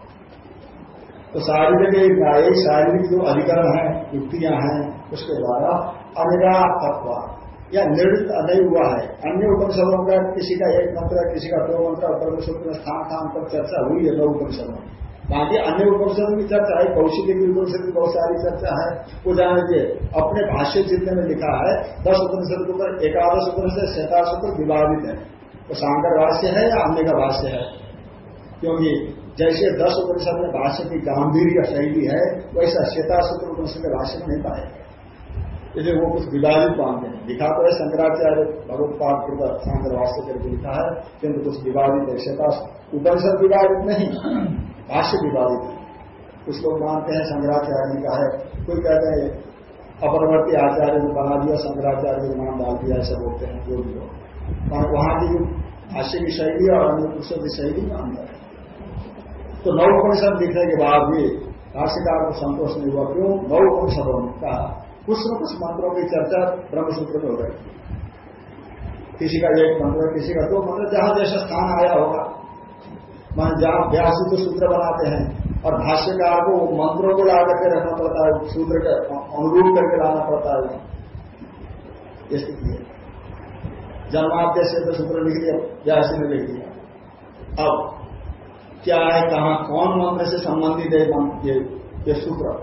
तो शारीरिक न्याय, शारीरिक जो अधिकरण है, युक्तियाँ हैं, उसके द्वारा अनिरा तत्व या निर्णित नहीं हुआ है। अन्य उपनिषदों का किसी का एक मंत्र, किसी का दो मंत्र उपनिषद में स्थान स्थान पर चर्चा हुई है नौ उपनिषदों में। बाकी अन्य उपनिषदों की चर्चा है, कौशिकी की उपनिषद की बहुत सारी चर्चा है। वो जानिए अपने भाष्य जितने में लिखा है, दस उपनिषद के ऊपर एकादश उपनिषद शताश पर विवादित है। वो सांकर भाष्य है या अन्य का भाष्य है? क्योंकि जैसे दस उपनिषद में भाष्य की गंभीर शैली है, वैसा श्वेताशुत्र उपनिषद के भाष्य में नहीं पाएगा इसलिए वो कुछ विवादित मानते हैं। लिखा तो है, शंकराचार्य भगवत पाठ कृपा शंकर वास्तव करके लिखा है, किंतु कुछ विवादित है। श्वेता उपनिषद विवादित नहीं, भाष्य विवादित है। कुछ लोग मानते हैं, शंकराचार्य का है, कोई कहते हैं अपरवर्ती आचार्य ने बना दिया, शंकराचार्य ने नाम डाल दिया, ऐसा बोलते हैं, जो भी और वहाँ की भाष्य की शैली और अन्य पुरुषों की शैली में अंदर है। तो नौ उपनिषद लिखने के बाद भी भाष्यकार को संतोष नहीं हुआ। क्यों? नौ उपनिषदों का कुछ न कुछ मंत्रों की चर्चा ब्रह्मसूत्र में हो गई। किसी का एक मंत्र, किसी का दो मंत्र, जहाँ जैसा स्थान आया होगा। मान जहाँ व्यास तो सूत्र बनाते हैं, और भाष्यकार को मंत्रों को ला करके रखना पड़ता है, सूत्र के अनुरूप करके लाना पड़ता है। ये स्थिति है। जन्माद्य से तो सूत्र लिख दिया, व्यासी ने लिख दिया। अब क्या है कहा कौन मंत्र से संबंधित है ये, ये सूत्र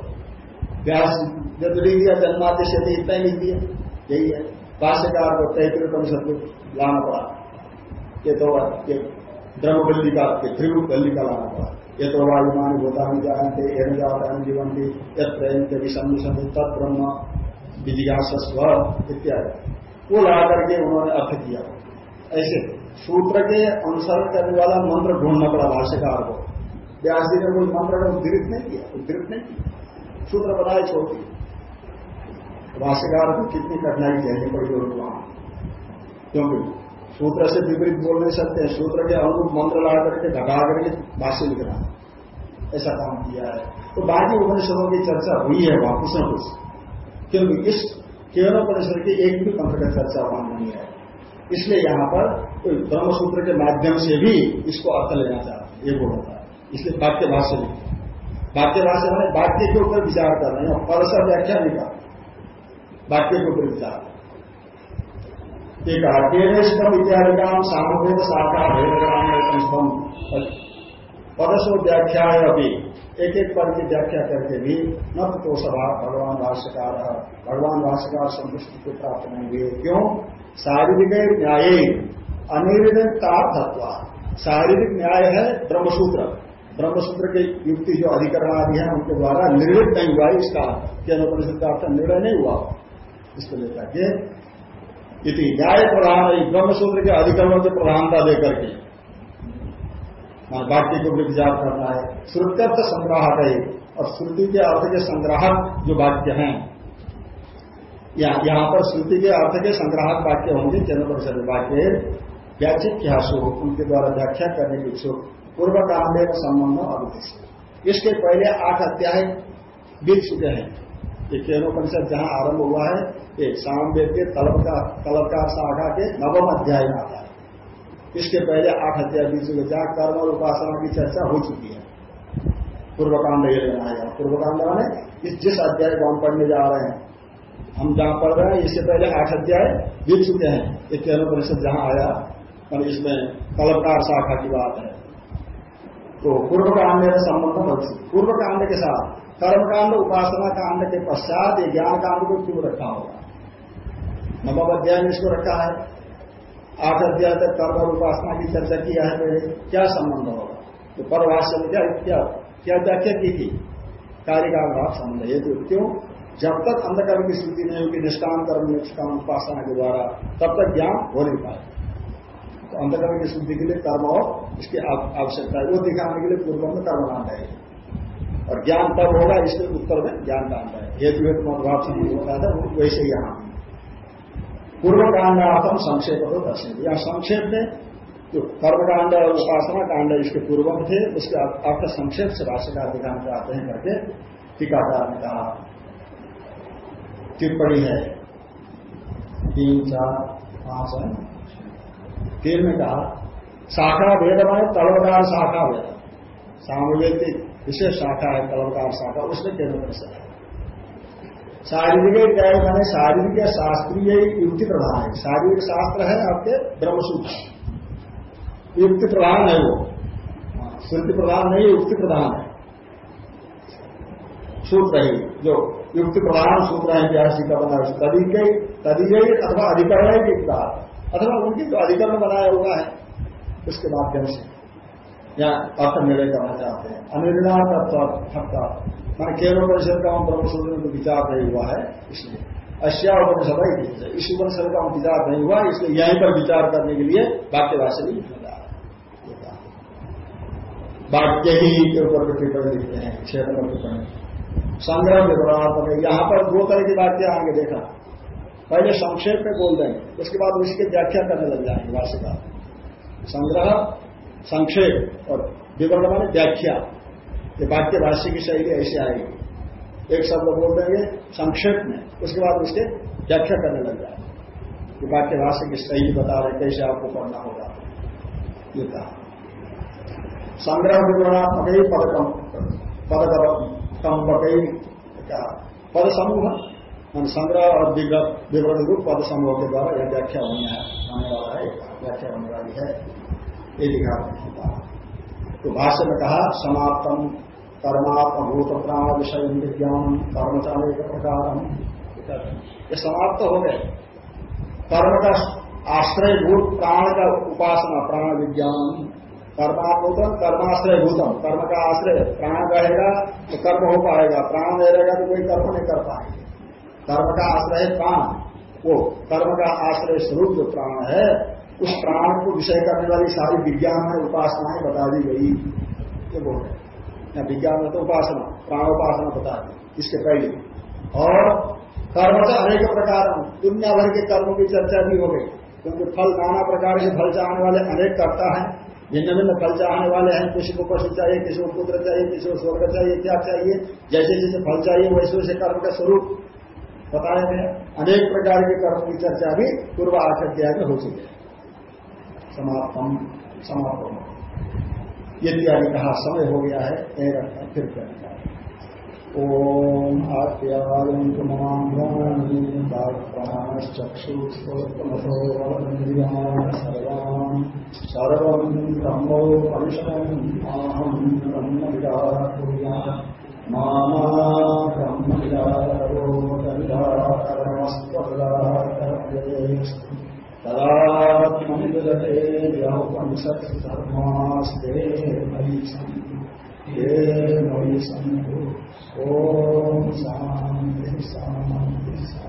व्यास जब लिख दिया जन्माद्य से तो इतना ही लिख दिया। यही है। भाष्यकार को तैतृ परिषद को लाना पड़ा। ये तो ब्रह्मबल्ली का त्रिभुव बल्ली का लाना पड़ा। ये तो वायुमान भूतानी जानते एन जातानी जीवंती यत्र विषम विषम तत् ब्रह्म विजिज्ञासस्व इत्यादि। वो ला करके उन्होंने अर्थ किया। ऐसे सूत्र के अनुसरण करने वाला मंत्र ढूंढना पड़ा भाष्यकार को। व्यास जी ने कोई मंत्र का उद्धृत नहीं किया, उद्धृत नहीं किया। सूत्र बनाए छोड़ दिए भाष्यकार को कितनी कठिनाई कहनी पड़ी और वहाँ। क्योंकि सूत्र से विपरीत बोल नहीं सकते हैं। सूत्र के अनुरूप मंत्र ला करके घटा करके भाष्य लिखना ऐसा काम किया है। तो बाकी उपनिषदों की चर्चा हुई है वहाँ कुछ न कुछ। क्योंकि इस केवल परिषद की एक भी मंत्र का चर्चा वहाँ नहीं है। इसलिए यहाँ पर कोई ब्रह्मसूत्र के माध्यम से भी इसको अर्थ लेना चाहते हैं, ये बोल होता है। इसलिए वाक्य भाष्य लिखे वाक्य भाष्य मैंने वाक्य के ऊपर विचार कर रहे हैं परसा व्याख्या नहीं कर वाक्य के ऊपर विचार। एक केनेष्टम इत्यादि का सामवेद शाखा भेदग्राम पदस्व व्याख्या अभी एक एक पद की व्याख्या करके भी न तो सभा भगवान भाष्यकार भगवान भाष्यकार संतुष्टि को प्राप्त नहीं हुए। क्यों? शारीरिक न्याय अनिर्णितार्थत्व शारीरिक न्याय है ब्रह्मसूत्र। ब्रह्मसूत्र के युक्ति जो अधिकरण आदि है, उनके द्वारा निर्णित नहीं हुआ इसका के अनुपनिषद का अर्थ निर्णय नहीं हुआ। इसको लेकर के इति न्याय प्रधान ब्रह्मसूत्र के अधिकरणों की प्रधानता देकर के। वाक्य को विचार करना है। श्रुत्यर्थ संग्राहक है, और श्रुति के अर्थ के संग्राहक जो वाक्य हैं। यहाँ पर श्रुति के अर्थ के संग्राहक वाक्य होंगे केंद्र परिषद वाक्य। व्याचित क्या उनके द्वारा व्याख्या करने के इच्छुक पूर्व कांडे का संबंध अभिदेश इसके पहले आठ अध्याय बीत चुके हैं। ये केनोपनिषद जहाँ आरंभ हुआ है, ये सामवेद के तलब तलबकार शाखा के नवम अध्याय में आता है। इसके पहले आठ अध्याय बीच में जहाँ कर्म और उपासना की चर्चा हो चुकी है। पूर्वकांड ये लेना है पूर्वकांड माने इस जिस अध्याय को हम पढ़ने जा रहे हैं, हम जहाँ पढ़ रहे हैं, इससे पहले आठ अध्याय बीत चुके हैं। ये केंद्र परिषद जहाँ आया और इसमें तलबकार शाखा की बात है। तो पूर्व कांड में संबंध पूर्व कांड के साथ, कर्मकांड उपासना कांड के पश्चात ये ज्ञान कांड को क्यों रखा होगा? नवम अध्याय में इसको रखा है। आठ अध्याय तक कर्म और उपासना की चर्चा किया है मेरे। क्या संबंध होगा? तो परभाष्य क्या क्या क्या व्याख्या की थी? कार्य का भाव संबंध। हेतु क्यों? जब तक अंधकर्म की स्थिति नहीं होगी निष्काम कर्म, निष्काम उपासना के द्वारा, तब तक ज्ञान हो नहीं पाए तो अंधकर्म की शुद्धि के लिए कर्म और इसकी आवश्यकता है। वो दिखाने के लिए पूर्व में कर्म लाना है। और ज्ञान तब होगा इसके उत्तर में ज्ञान दान है। हेतु हेतु अनुभाव से होता था वैसे ही यहाँ। पूर्व कांडार्थम संक्षेप को दर्शन या संक्षेप में जो कर्मकांड और उपासना कांड इसके पूर्व थे, उसके अर्थ संक्षेप से भाष्यकार दिखाना चाहते हैं करके टीकाकार ने कहा। टिप्पणी है। तीन, चार, पाँच, है तीन में कहा शाखा भेद में तलवकार शाखा भेद। सामवेदिक विशेष शाखा है तलवकार शाखा, उसमें केंद्र परिषद है। शारीरिक न्याय माने शारीरिक शास्त्रीय युक्ति प्रधान है। शारीरिक शास्त्र है आपके ब्रह्मसूत्र। युक्ति प्रधान है वो। श्रुति प्रधान नहीं, युक्ति प्रधान है। सूत्र ही जो युक्ति प्रधान सूत्र है, इतिहास का बना तदी के तदी गई अथवा अधिकरण की अथवा उनकी जो अधिकरण बनाया हुआ है, उसके माध्यम से। या अर्थ निर्णय करना चाहते हैं। अनिर्णार्थ मान केवल परिषद का हम ब्रह्मसूत्र में तो विचार नहीं हुआ है, इसलिए। अश्या उपनिषद ही इस उपनिषद का विचार नहीं हुआ, इसलिए यहीं पर विचार करने के लिए वाक्य भी लिखा जा रहा वाक्य ही के ऊपर टिप्पणी लिखते हैं छह नंबर टिप्पणी। संग्रह विवरणात्मक यहाँ पर दो तरह की बातें आगे देखा। पहले संक्षेप में बोल देंगे उसके बाद उसकी व्याख्या करने लग जाएँगे भाष्यकार संग्रह, संक्षेप और विवरण माने व्याख्या। ये वाक्य भाष्य की शैली ऐसे आएगी। एक शब्द बोल देंगे, संक्षेप में, उसके बाद उसके व्याख्या करने लग जाए। ये वाक्य भाष्य की शैली बता रहे कैसे आपको पढ़ना होगा। ये कहा संग्रह विवरणात्मक ही पद पद कंपक कहा पद समूह संग्रह और विवरण रूप पद समूह के द्वारा यह व्याख्या होने आने वाला है, व्याख्या होने वाली है। ये दिखा तो भाष्य में कहा, समाप्तम कर्मात्मभूत प्राण विषय विज्ञान कर्मचारी के प्रकार। ये समाप्त हो गए। कर्म का आश्रय भूत, प्राण का उपासना, प्राण विज्ञान। कर्मात्मूतम कर्माश्रय भूतम। कर्म का आश्रय, प्राण रहेगा तो कर्म हो पाएगा। प्राण नहीं रहेगा तो कोई कर्म नहीं कर पाएगा। कर्म का आश्रय प्राण। वो कर्म का आश्रय स्वरूप जो प्राण है, उस प्राण को विषय करने वाली सारी विज्ञान में उपासनाएँ बता दी गई। ये बोल रहे विज्ञान में तो उपासना प्राण उपासना बता दी, इसके पहले। और कर्म से अनेक प्रकार दुनिया भर के कर्मों की चर्चा भी हो गई। क्योंकि फल नाना प्रकार से फल चाहने वाले अनेक करता है। भिन्न भिन्न फल चाहने वाले हैं। किसी को पशु चाहिए, किसी को पुत्र चाहिए, किसी को स्वर्ग चाहिए, क्या चाहिए? जैसे जैसे फल चाहिए वैसे वैसे कर्म का स्वरूप। बताए गए अनेक प्रकार के कर्म की चर्चा भी पूर्व आचार्य में हो। चुके समाप्तम। समाप्त यदि कहा, समय हो गया है, एक फिर करने ओम ब्रह्मोपनिषदम् अहम् ब्रह्म विदाकुर्या तदात्मजते व्यापनिषत्धर्मास्ते मयि सन्ति ये मयि सन्तु ॐ शान्ति शान्ति शान्ति